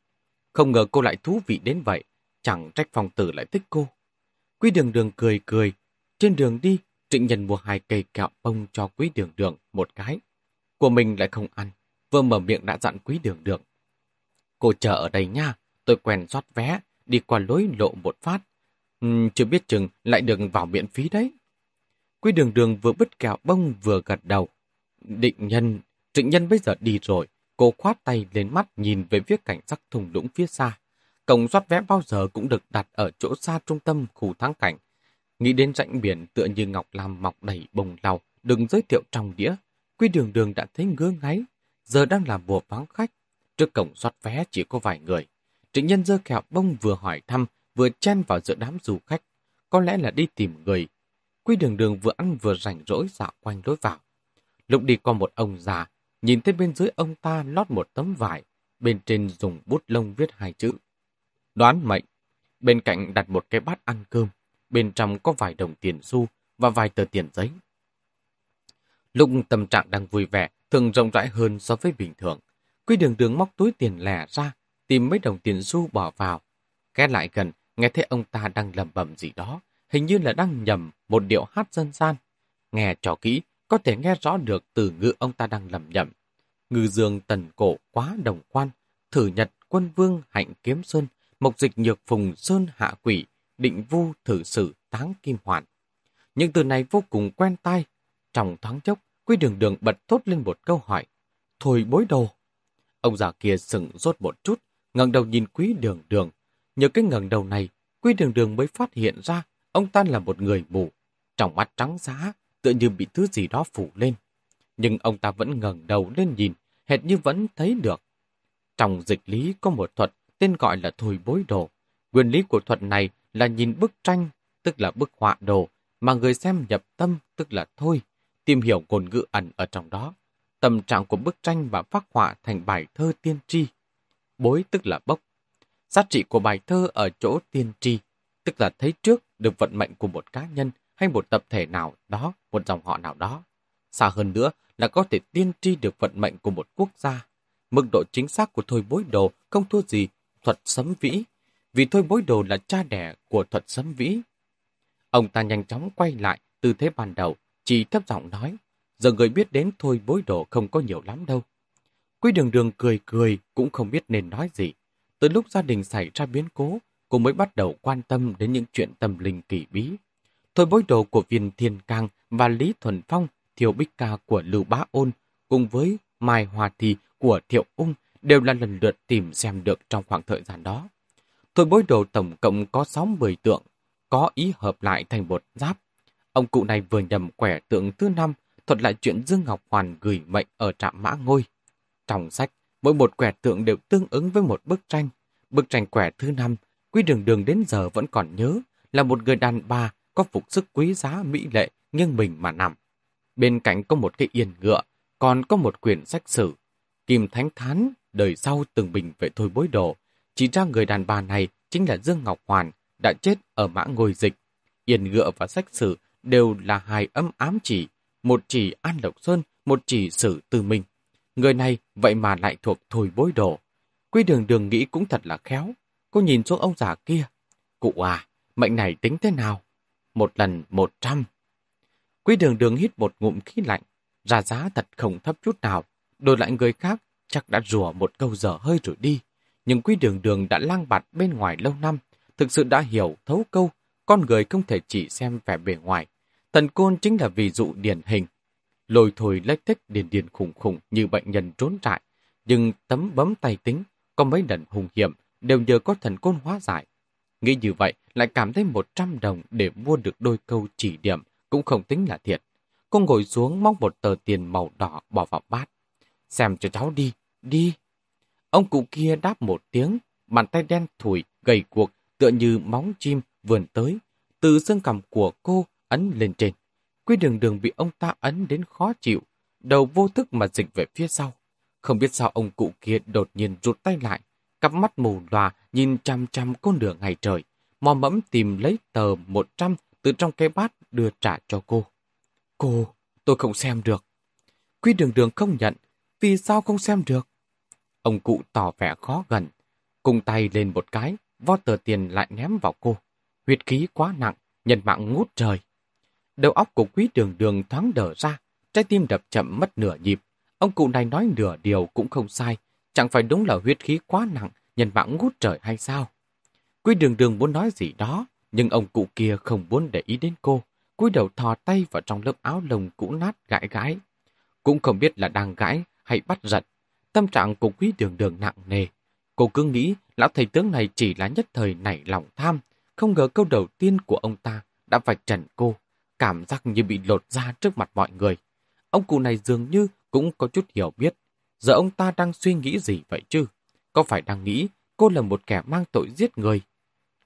Không ngờ cô lại thú vị đến vậy, chẳng trách phòng tử lại thích cô. Quý đường đường cười cười. Trên đường đi, trịnh nhân mua hai cây kẹo bông cho quý đường đường một cái. Của mình lại không ăn, vừa mở miệng đã dặn quý đường đường. Cô chờ ở đây nha, tôi quen rót vé, đi qua lối lộ một phát. Uhm, chưa biết chừng lại được vào miễn phí đấy. Quý đường đường vừa bứt kẹo bông vừa gật đầu. Định nhân, trịnh nhân bây giờ đi rồi, cô khoát tay lên mắt nhìn về phía cảnh sắc thùng lũng phía xa. Cổng soát vé bao giờ cũng được đặt ở chỗ xa trung tâm khu thắng cảnh. Nghĩ đến rãnh biển tựa như ngọc lam mọc đầy bồng lau, đừng giới thiệu trong đĩa. Quy đường đường đã thấy ngứa ngáy, giờ đang là mùa vắng khách. Trước cổng soát vé chỉ có vài người. Trịnh nhân dơ kẹo bông vừa hỏi thăm, vừa chen vào giữa đám du khách. Có lẽ là đi tìm người. Quy đường đường vừa ăn vừa rảnh rỗi dạo quanh lối vào. Lúc đi qua một ông già, nhìn thấy bên dưới ông ta lót một tấm vải, bên trên dùng bút lông viết hai chữ. Đoán mệnh. Bên cạnh đặt một cái bát ăn cơm, bên trong có vài đồng tiền xu và vài tờ tiền giấy. Lúc tâm trạng đang vui vẻ, thường rộng rãi hơn so với bình thường. Quy đường đường móc túi tiền lẻ ra, tìm mấy đồng tiền xu bỏ vào. Ghé lại gần, nghe thấy ông ta đang lầm bầm gì đó, hình như là đang nhầm một điệu hát dân gian. Nghe cho kỹ, có thể nghe rõ được từ ngữ ông ta đang lầm nhầm. Ngư dương tần cổ quá đồng quan, thử nhật quân vương hạnh kiếm sơn, mộc dịch nhược phùng sơn hạ quỷ, định vu thử sử táng kim hoàn. Những từ này vô cùng quen tai. Trong thoáng chốc, Quy đường đường bật thốt lên một câu hỏi. Thôi bối đồ. Ông già kia sừng rốt một chút, ngẩng đầu nhìn quý đường đường. Nhờ cái ngẩng đầu này, quý đường đường mới phát hiện ra ông ta là một người mù. Trong mắt trắng giá, tựa như bị thứ gì đó phủ lên. Nhưng ông ta vẫn ngẩng đầu lên nhìn, hệt như vẫn thấy được. Trong dịch lý có một thuật tên gọi là thổi bối đồ. Nguyên lý của thuật này là nhìn bức tranh, tức là bức họa đồ, mà người xem nhập tâm, tức là thôi, tìm hiểu ngôn ngữ ẩn ở trong đó. Tâm trạng của bức tranh và phác họa thành bài thơ tiên tri. Bối tức là bốc. Giá trị của bài thơ ở chỗ tiên tri, tức là thấy trước được vận mệnh của một cá nhân hay một tập thể nào đó, một dòng họ nào đó. Xa hơn nữa là có thể tiên tri được vận mệnh của một quốc gia. Mức độ chính xác của thôi bối đồ không thua gì thuật sấm vĩ, vì thôi bối đồ là cha đẻ của thuật sấm vĩ. Ông ta nhanh chóng quay lại tư thế ban đầu, chỉ thấp giọng nói, giờ người biết đến thôi bối đồ không có nhiều lắm đâu. Quý đường đường cười cười cũng không biết nên nói gì. Từ lúc gia đình xảy ra biến cố, cô mới bắt đầu quan tâm đến những chuyện tâm linh kỳ bí. Thôi bối đồ của viên thiên cang và Lý Thuần Phong, thiều bích ca của Lưu Bá Ôn, cùng với Mai Hòa Thị của Thiệu Ung đều là lần lượt tìm xem được trong khoảng thời gian đó. Thôi bối đồ tổng cộng có 60 tượng, có ý hợp lại thành một giáp. Ông cụ này vừa nhầm quẻ tượng thứ năm, thuật lại chuyện Dương Ngọc Hoàn gửi mệnh ở trạm mã ngôi. Trong sách, mỗi một quẻ tượng đều tương ứng với một bức tranh. Bức tranh quẻ thứ năm, Quý Đường Đường đến giờ vẫn còn nhớ, là một người đàn bà có phục sức quý giá mỹ lệ nghiêng mình mà nằm. Bên cạnh có một cái yên ngựa, còn có một quyển sách sử. Kim Thánh Thán, đời sau từng bình về thôi bối đồ, chỉ ra người đàn bà này chính là Dương Ngọc Hoàn, đã chết ở mã ngôi dịch. Yên ngựa và sách sử đều là hai âm ám chỉ, một chỉ An Lộc Sơn, một chỉ Sử Tư Minh. Người này vậy mà lại thuộc thôi bối đồ. Quy đường đường nghĩ cũng thật là khéo. Cô nhìn xuống ông già kia. Cụ à, mệnh này tính thế nào? Một lần một trăm. Quý đường đường hít một ngụm khí lạnh, ra giá thật không thấp chút nào. Đổi lại người khác, chắc đã rùa một câu dở hơi rồi đi. Nhưng quý đường đường đã lang bạt bên ngoài lâu năm, thực sự đã hiểu thấu câu, con người không thể chỉ xem vẻ bề ngoài. Thần côn chính là ví dụ điển hình. Lồi thổi lách thích điền điền khủng khủng như bệnh nhân trốn trại, nhưng tấm bấm tay tính, có mấy lần hùng hiểm, đều nhờ có thần côn hóa giải. Nghĩ như vậy, lại cảm thấy 100 đồng để mua được đôi câu chỉ điểm, cũng không tính là thiệt. Cô ngồi xuống móc một tờ tiền màu đỏ bỏ vào bát. Xem cho cháu đi, đi. Ông cụ kia đáp một tiếng, bàn tay đen thủi, gầy cuộc, tựa như móng chim vườn tới. Từ xương cằm của cô ấn lên trên. Quy đường đường bị ông ta ấn đến khó chịu, đầu vô thức mà dịch về phía sau. Không biết sao ông cụ kia đột nhiên rụt tay lại, cặp mắt mù lòa nhìn chăm chăm cô nửa ngày trời, mò mẫm tìm lấy tờ 100 từ trong cái bát đưa trả cho cô. Cô, tôi không xem được. Quý đường đường không nhận, vì sao không xem được? Ông cụ tỏ vẻ khó gần, cùng tay lên một cái, vo tờ tiền lại ném vào cô. Huyết khí quá nặng, nhân mạng ngút trời. Đầu óc của quý đường đường thoáng đờ ra, trái tim đập chậm mất nửa nhịp. Ông cụ này nói nửa điều cũng không sai, chẳng phải đúng là huyết khí quá nặng, nhân mạng ngút trời hay sao? Quý đường đường muốn nói gì đó, nhưng ông cụ kia không muốn để ý đến cô, cúi đầu thò tay vào trong lớp áo lồng cũ nát gãi gãi. Cũng không biết là đang gãi hay bắt giật. Tâm trạng của quý đường đường nặng nề. Cô cứ nghĩ lão thầy tướng này chỉ là nhất thời nảy lòng tham, không ngờ câu đầu tiên của ông ta đã vạch trần cô, cảm giác như bị lột ra trước mặt mọi người. Ông cụ này dường như cũng có chút hiểu biết. Giờ ông ta đang suy nghĩ gì vậy chứ? Có phải đang nghĩ cô là một kẻ mang tội giết người?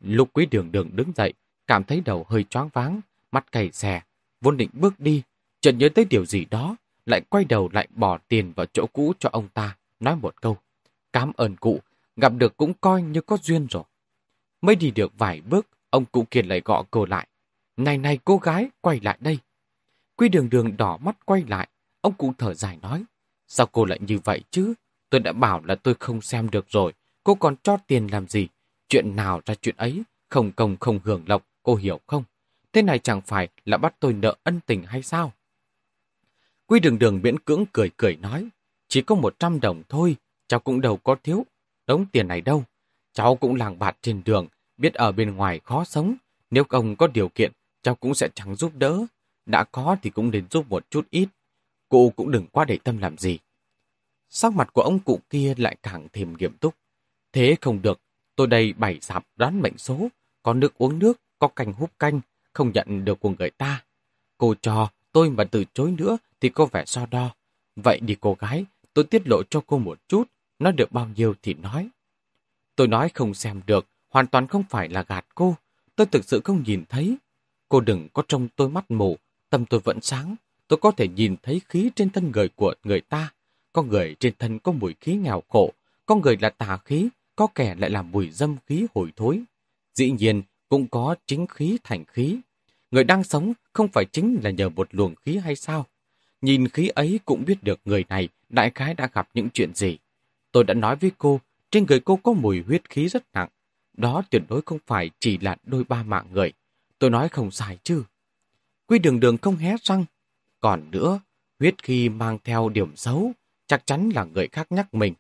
lục quý đường đường đứng dậy, cảm thấy đầu hơi choáng váng, mắt cày xè, vốn định bước đi, chợt nhớ tới điều gì đó, lại quay đầu lại bỏ tiền vào chỗ cũ cho ông ta, nói một câu. Cám ơn cụ, gặp được cũng coi như có duyên rồi. Mới đi được vài bước, ông cụ kiệt lại gọi cô lại. Này này cô gái, quay lại đây. Quy đường đường đỏ mắt quay lại, ông cụ thở dài nói. Sao cô lại như vậy chứ? Tôi đã bảo là tôi không xem được rồi, cô còn cho tiền làm gì? Chuyện nào ra chuyện ấy, không công không hưởng lộc, cô hiểu không? Thế này chẳng phải là bắt tôi nợ ân tình hay sao? Quy đường đường miễn cưỡng cười cười nói, chỉ có một trăm đồng thôi, cháu cũng đâu có thiếu, đống tiền này đâu. Cháu cũng làng bạt trên đường, biết ở bên ngoài khó sống, nếu ông có điều kiện, cháu cũng sẽ chẳng giúp đỡ. Đã có thì cũng nên giúp một chút ít. Cụ cũng đừng quá để tâm làm gì. Sắc mặt của ông cụ kia lại càng thêm nghiêm túc. Thế không được, tôi đây bảy sạp đoán mệnh số, có nước uống nước, có canh hút canh, không nhận được của người ta. Cô cho, tôi mà từ chối nữa thì có vẻ so đo. Vậy đi cô gái, tôi tiết lộ cho cô một chút, nói được bao nhiêu thì nói. Tôi nói không xem được, hoàn toàn không phải là gạt cô. Tôi thực sự không nhìn thấy. Cô đừng có trông tôi mắt mù, tâm tôi vẫn sáng. Tôi có thể nhìn thấy khí trên thân người của người ta. Có người trên thân có mùi khí nghèo khổ, có người là tà khí, có kẻ lại là mùi dâm khí hồi thối. Dĩ nhiên, cũng có chính khí thành khí. Người đang sống không phải chính là nhờ một luồng khí hay sao? Nhìn khí ấy cũng biết được người này đại khái đã gặp những chuyện gì. Tôi đã nói với cô, trên người cô có mùi huyết khí rất nặng. Đó tuyệt đối không phải chỉ là đôi ba mạng người. Tôi nói không sai chứ. Quy đường đường không hé răng. Còn nữa, huyết khi mang theo điểm xấu, chắc chắn là người khác nhắc mình.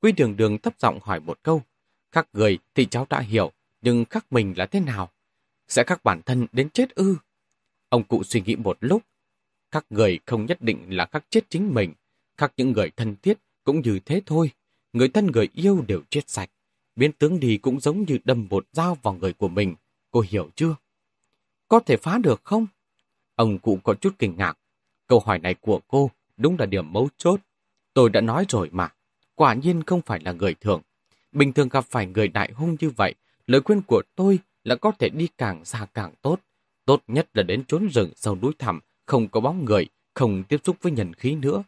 Quy đường đường thấp giọng hỏi một câu. Khắc người thì cháu đã hiểu, nhưng khác mình là thế nào? Sẽ khắc bản thân đến chết ư? Ông cụ suy nghĩ một lúc. Các người không nhất định là khắc chết chính mình. Khắc những người thân thiết cũng như thế thôi. Người thân người yêu đều chết sạch. Biến tướng đi cũng giống như đâm một dao vào người của mình. Cô hiểu chưa? Có thể phá được không? Ông cụ có chút kinh ngạc. Câu hỏi này của cô đúng là điểm mấu chốt. Tôi đã nói rồi mà. Quả nhiên không phải là người thường. Bình thường gặp phải người đại hung như vậy, lời khuyên của tôi là có thể đi càng xa càng tốt. Tốt nhất là đến trốn rừng sâu núi thẳm, không có bóng người, không tiếp xúc với nhân khí nữa.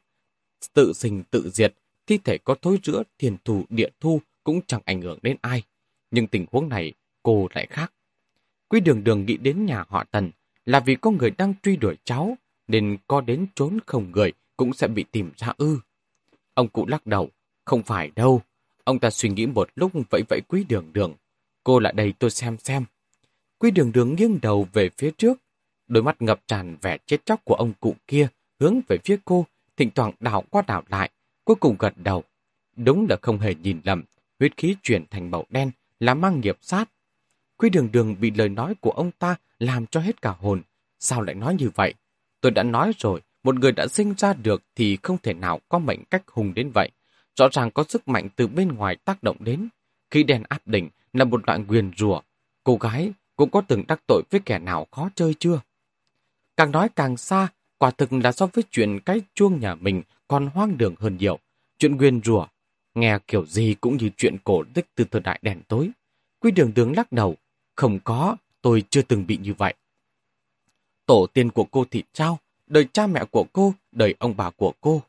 Tự sinh tự diệt, thi thể có thối rữa, thiền thù, địa thu cũng chẳng ảnh hưởng đến ai. Nhưng tình huống này, cô lại khác. Quý đường đường nghĩ đến nhà họ Tần là vì có người đang truy đuổi cháu, nên có đến trốn không người cũng sẽ bị tìm ra ư. Ông cụ lắc đầu, không phải đâu. Ông ta suy nghĩ một lúc vậy vậy quý đường đường. Cô lại đây tôi xem xem. Quý đường đường nghiêng đầu về phía trước. Đôi mắt ngập tràn vẻ chết chóc của ông cụ kia hướng về phía cô, thỉnh thoảng đảo qua đảo lại, cuối cùng gật đầu. Đúng là không hề nhìn lầm, huyết khí chuyển thành màu đen là mang nghiệp sát. Quý đường đường bị lời nói của ông ta làm cho hết cả hồn. Sao lại nói như vậy? Tôi đã nói rồi, một người đã sinh ra được thì không thể nào có mệnh cách hùng đến vậy. Rõ ràng có sức mạnh từ bên ngoài tác động đến. Khi đèn áp đỉnh là một loại quyền rùa. Cô gái cũng có từng đắc tội với kẻ nào khó chơi chưa? Càng nói càng xa, quả thực là so với chuyện cái chuông nhà mình còn hoang đường hơn nhiều. Chuyện quyền rùa, nghe kiểu gì cũng như chuyện cổ tích từ thời đại đèn tối. Quy đường đường lắc đầu, không có, tôi chưa từng bị như vậy. Tổ tiên của cô thì trao, đời cha mẹ của cô, đời ông bà của cô.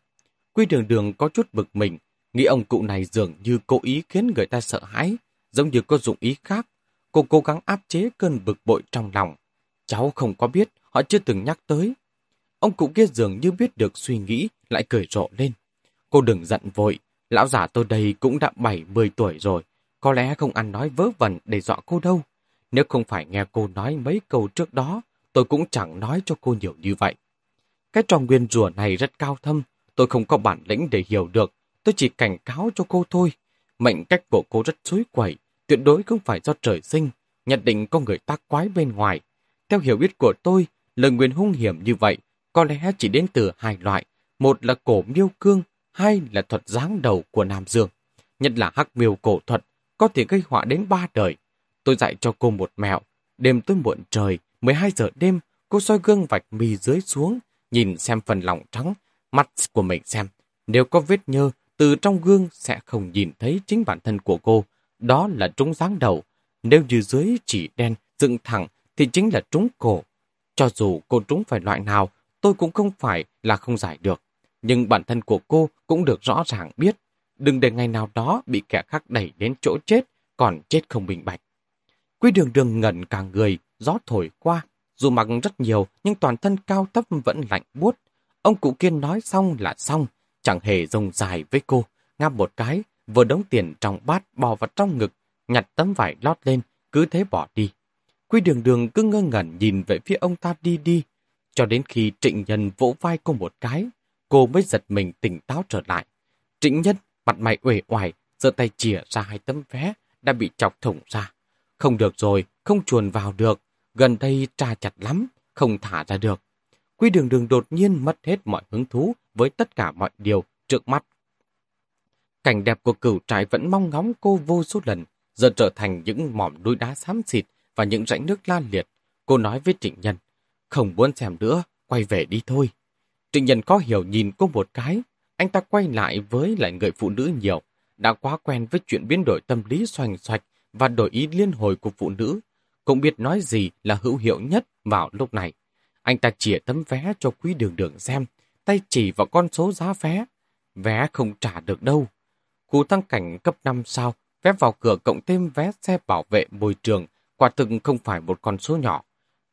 Quy đường đường có chút bực mình, nghĩ ông cụ này dường như cố ý khiến người ta sợ hãi, giống như có dụng ý khác. Cô cố gắng áp chế cơn bực bội trong lòng. Cháu không có biết, họ chưa từng nhắc tới. Ông cụ kia dường như biết được suy nghĩ, lại cười rộ lên. Cô đừng giận vội, lão giả tôi đây cũng đã 70 tuổi rồi, có lẽ không ăn nói vớ vẩn để dọa cô đâu. Nếu không phải nghe cô nói mấy câu trước đó, tôi cũng chẳng nói cho cô nhiều như vậy. Cái trò nguyên rùa này rất cao thâm, tôi không có bản lĩnh để hiểu được, tôi chỉ cảnh cáo cho cô thôi. Mệnh cách của cô rất suối quẩy, tuyệt đối không phải do trời sinh, nhận định có người tác quái bên ngoài. Theo hiểu biết của tôi, lời nguyền hung hiểm như vậy có lẽ chỉ đến từ hai loại, một là cổ miêu cương, hai là thuật giáng đầu của Nam Dương. Nhất là hắc miêu cổ thuật, có thể gây họa đến ba đời. Tôi dạy cho cô một mẹo. Đêm tôi muộn trời, 12 giờ đêm, cô soi gương vạch mì dưới xuống, nhìn xem phần lỏng trắng, mắt của mình xem. Nếu có vết nhơ, từ trong gương sẽ không nhìn thấy chính bản thân của cô. Đó là trúng dáng đầu. Nếu như dưới chỉ đen, dựng thẳng, thì chính là trúng cổ. Cho dù cô trúng phải loại nào, tôi cũng không phải là không giải được. Nhưng bản thân của cô cũng được rõ ràng biết. Đừng để ngày nào đó bị kẻ khác đẩy đến chỗ chết, còn chết không bình bạch. Quy đường đường ngẩn cả người, gió thổi qua. Dù mặc rất nhiều, nhưng toàn thân cao thấp vẫn lạnh buốt. Ông cụ kiên nói xong là xong, chẳng hề rông dài với cô. Ngáp một cái, vừa đống tiền trong bát bò vào trong ngực, nhặt tấm vải lót lên, cứ thế bỏ đi. Quy đường đường cứ ngơ ngẩn nhìn về phía ông ta đi đi, cho đến khi trịnh nhân vỗ vai cô một cái, cô mới giật mình tỉnh táo trở lại. Trịnh nhân, mặt mày uể oải, giơ tay chìa ra hai tấm vé đã bị chọc thủng ra. Không được rồi, không chuồn vào được. Gần đây tra chặt lắm, không thả ra được. Quy đường đường đột nhiên mất hết mọi hứng thú với tất cả mọi điều trước mắt. Cảnh đẹp của cửu trại vẫn mong ngóng cô vô số lần, giờ trở thành những mỏm núi đá xám xịt và những rãnh nước lan liệt. Cô nói với trịnh nhân, không muốn xem nữa, quay về đi thôi. Trịnh nhân có hiểu nhìn cô một cái, anh ta quay lại với lại người phụ nữ nhiều, đã quá quen với chuyện biến đổi tâm lý xoành xoạch và đổi ý liên hồi của phụ nữ, cũng biết nói gì là hữu hiệu nhất vào lúc này. Anh ta chỉa tấm vé cho quý đường đường xem, tay chỉ vào con số giá vé. Vé không trả được đâu. Khu tăng cảnh cấp 5 sao, vé vào cửa cộng thêm vé xe bảo vệ môi trường, quả thực không phải một con số nhỏ.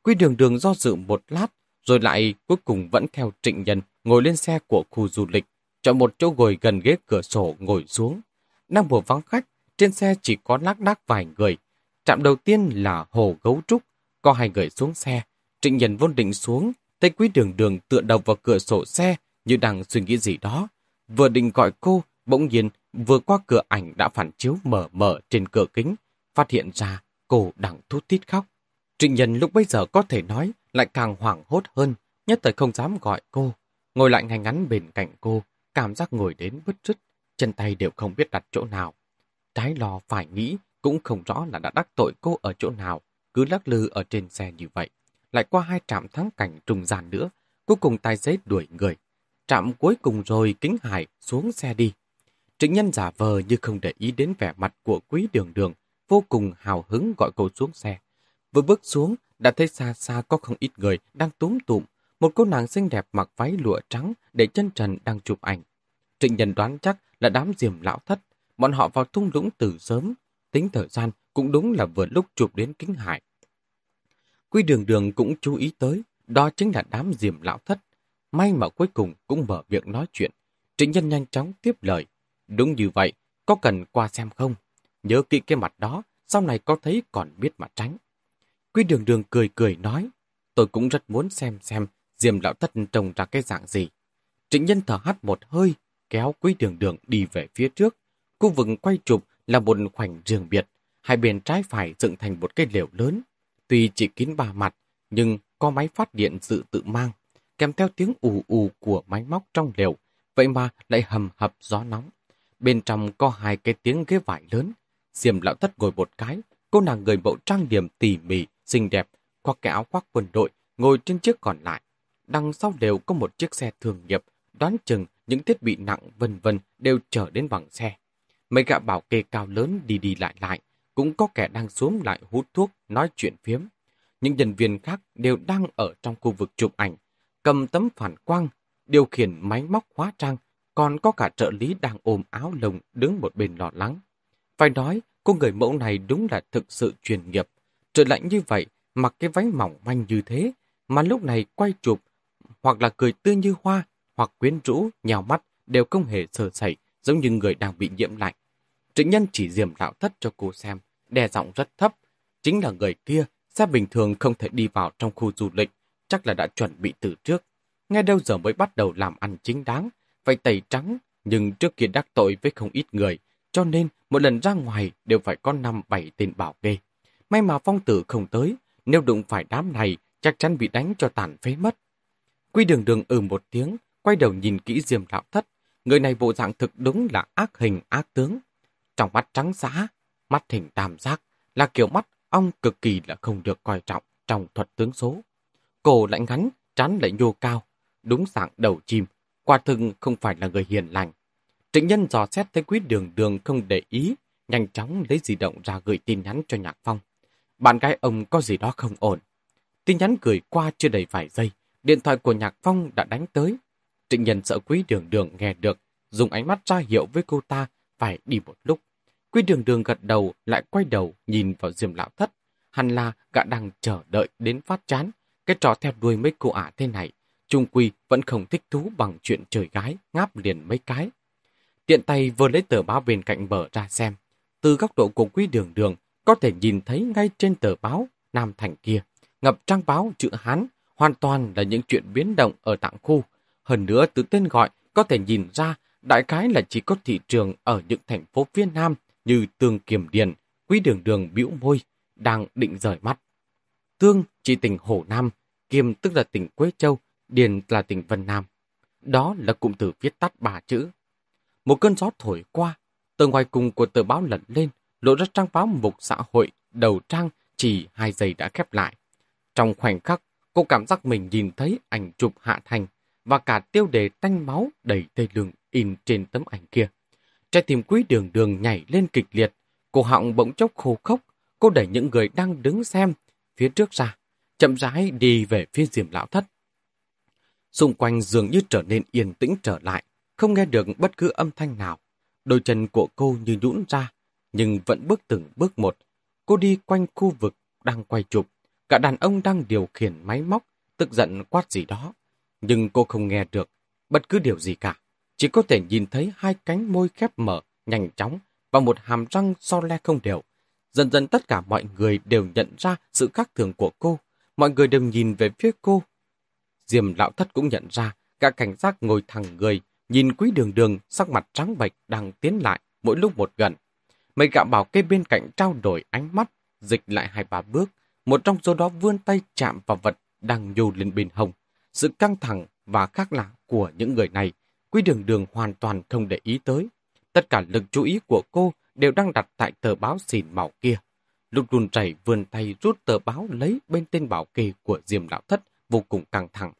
Quý đường đường do dự một lát, rồi lại cuối cùng vẫn theo trịnh nhân ngồi lên xe của khu du lịch, chọn một chỗ ngồi gần ghế cửa sổ ngồi xuống. Đang mùa vắng khách, trên xe chỉ có lác đác vài người. Trạm đầu tiên là Hồ Gấu Trúc, có hai người xuống xe. Trịnh nhân vốn định xuống, tay quý đường đường tựa đầu vào cửa sổ xe như đang suy nghĩ gì đó. Vừa định gọi cô, bỗng nhiên vừa qua cửa ảnh đã phản chiếu mở mở trên cửa kính, phát hiện ra cô đang thút tít khóc. Trịnh Nhân lúc bây giờ có thể nói lại càng hoảng hốt hơn, nhất thời không dám gọi cô. Ngồi lại ngay ngắn bên cạnh cô, cảm giác ngồi đến bứt rứt, chân tay đều không biết đặt chỗ nào. Trái lo phải nghĩ, cũng không rõ là đã đắc tội cô ở chỗ nào, cứ lắc lư ở trên xe như vậy. Lại qua hai trạm thắng cảnh trùng gian nữa, cuối cùng tài xế đuổi người. Trạm cuối cùng rồi kính hải xuống xe đi. Trịnh nhân giả vờ như không để ý đến vẻ mặt của quý đường đường, vô cùng hào hứng gọi cô xuống xe. Vừa bước xuống, đã thấy xa xa có không ít người đang túm tụm. Một cô nàng xinh đẹp mặc váy lụa trắng để chân trần đang chụp ảnh. Trịnh nhân đoán chắc là đám diềm lão thất. Bọn họ vào thung lũng từ sớm. Tính thời gian cũng đúng là vừa lúc chụp đến kính hải. Quy đường đường cũng chú ý tới, đó chính là đám diềm lão thất. May mà cuối cùng cũng mở miệng nói chuyện. Trịnh nhân nhanh chóng tiếp lời. Đúng như vậy, có cần qua xem không? Nhớ kỹ cái mặt đó, sau này có thấy còn biết mà tránh. Quy đường đường cười cười nói, tôi cũng rất muốn xem xem diềm lão thất trồng ra cái dạng gì. Trịnh nhân thở hắt một hơi, kéo quý đường đường đi về phía trước. Khu vực quay chụp là một khoảnh riêng biệt, hai bên trái phải dựng thành một cái lều lớn. Tuy chỉ kín ba mặt, nhưng có máy phát điện dự tự mang, kèm theo tiếng ù ù của máy móc trong lều, vậy mà lại hầm hập gió nóng. Bên trong có hai cái tiếng ghế vải lớn. diềm lão thất ngồi một cái, cô nàng người mẫu trang điểm tỉ mỉ, xinh đẹp, khoác cái áo khoác quân đội, ngồi trên chiếc còn lại. Đằng sau đều có một chiếc xe thường nghiệp, đoán chừng những thiết bị nặng vân vân đều chở đến bằng xe. Mấy gã bảo kê cao lớn đi đi lại lại, cũng có kẻ đang xuống lại hút thuốc, nói chuyện phiếm. những nhân viên khác đều đang ở trong khu vực chụp ảnh, cầm tấm phản quang, điều khiển máy móc hóa trang, còn có cả trợ lý đang ôm áo lồng đứng một bên lo lắng. Phải nói, cô người mẫu này đúng là thực sự chuyên nghiệp. Trời lạnh như vậy, mặc cái váy mỏng manh như thế, mà lúc này quay chụp, hoặc là cười tươi như hoa, hoặc quyến rũ, nhào mắt, đều không hề sờ sẩy, giống như người đang bị nhiễm lạnh. Trịnh nhân chỉ diềm lão thất cho cô xem, đe giọng rất thấp. Chính là người kia, xe bình thường không thể đi vào trong khu du lịch, chắc là đã chuẩn bị từ trước. nghe đâu giờ mới bắt đầu làm ăn chính đáng, phải tẩy trắng, nhưng trước kia đắc tội với không ít người, cho nên một lần ra ngoài đều phải có năm bảy tên bảo kê. May mà phong tử không tới, nếu đụng phải đám này, chắc chắn bị đánh cho tàn phế mất. Quy đường đường ừ một tiếng, quay đầu nhìn kỹ diêm lão thất. Người này bộ dạng thực đúng là ác hình ác tướng. Trong mắt trắng xã, mắt hình tam giác, là kiểu mắt ong cực kỳ là không được coi trọng trong thuật tướng số. Cổ lạnh ngắn, trán lại nhô cao, đúng dạng đầu chim, quả thực không phải là người hiền lành. Trịnh nhân dò xét thấy quý đường đường không để ý, nhanh chóng lấy di động ra gửi tin nhắn cho Nhạc Phong. Bạn gái ông có gì đó không ổn. Tin nhắn gửi qua chưa đầy vài giây, điện thoại của Nhạc Phong đã đánh tới. Trịnh nhân sợ quý đường đường nghe được, dùng ánh mắt ra hiệu với cô ta phải đi một lúc. Quy đường đường gật đầu lại quay đầu nhìn vào diêm lão thất. Hẳn là gã đang chờ đợi đến phát chán. Cái trò theo đuôi mấy cô ả thế này, Trung Quy vẫn không thích thú bằng chuyện trời gái, ngáp liền mấy cái. Tiện tay vừa lấy tờ báo bên cạnh bờ ra xem. Từ góc độ của quý đường đường, có thể nhìn thấy ngay trên tờ báo Nam Thành kia, ngập trang báo chữ Hán, hoàn toàn là những chuyện biến động ở tạng khu. Hơn nữa từ tên gọi có thể nhìn ra đại khái là chỉ có thị trường ở những thành phố phía Nam như Tương Kiềm Điền, Quý Đường Đường bĩu môi, đang định rời mắt. Tương chỉ tỉnh Hồ Nam, Kiềm tức là tỉnh Quế Châu, Điền là tỉnh Vân Nam. Đó là cụm từ viết tắt ba chữ. Một cơn gió thổi qua, tờ ngoài cùng của tờ báo lật lên, lộ ra trang báo mục xã hội, đầu trang chỉ hai giây đã khép lại. Trong khoảnh khắc, cô cảm giác mình nhìn thấy ảnh chụp hạ thành và cả tiêu đề tanh máu đầy tê lương in trên tấm ảnh kia. Trái tim quý đường đường nhảy lên kịch liệt, cổ họng bỗng chốc khô khốc, cô đẩy những người đang đứng xem phía trước ra, chậm rãi đi về phía diềm lão thất. Xung quanh dường như trở nên yên tĩnh trở lại, không nghe được bất cứ âm thanh nào. Đôi chân của cô như nhũn ra, nhưng vẫn bước từng bước một. Cô đi quanh khu vực đang quay chụp, cả đàn ông đang điều khiển máy móc, tức giận quát gì đó. Nhưng cô không nghe được bất cứ điều gì cả chỉ có thể nhìn thấy hai cánh môi khép mở, nhanh chóng và một hàm răng so le không đều. Dần dần tất cả mọi người đều nhận ra sự khác thường của cô. Mọi người đều nhìn về phía cô. Diềm lão thất cũng nhận ra, cả cảnh giác ngồi thẳng người, nhìn quý đường đường sắc mặt trắng bệch đang tiến lại mỗi lúc một gần. Mấy gạo bảo kê bên cạnh trao đổi ánh mắt, dịch lại hai ba bước. Một trong số đó vươn tay chạm vào vật đang nhô lên bên hông. Sự căng thẳng và khác lạ của những người này Quý đường đường hoàn toàn không để ý tới. Tất cả lực chú ý của cô đều đang đặt tại tờ báo xỉn màu kia. Lúc run chảy vươn tay rút tờ báo lấy bên tên bảo kê của Diêm Lão Thất vô cùng căng thẳng.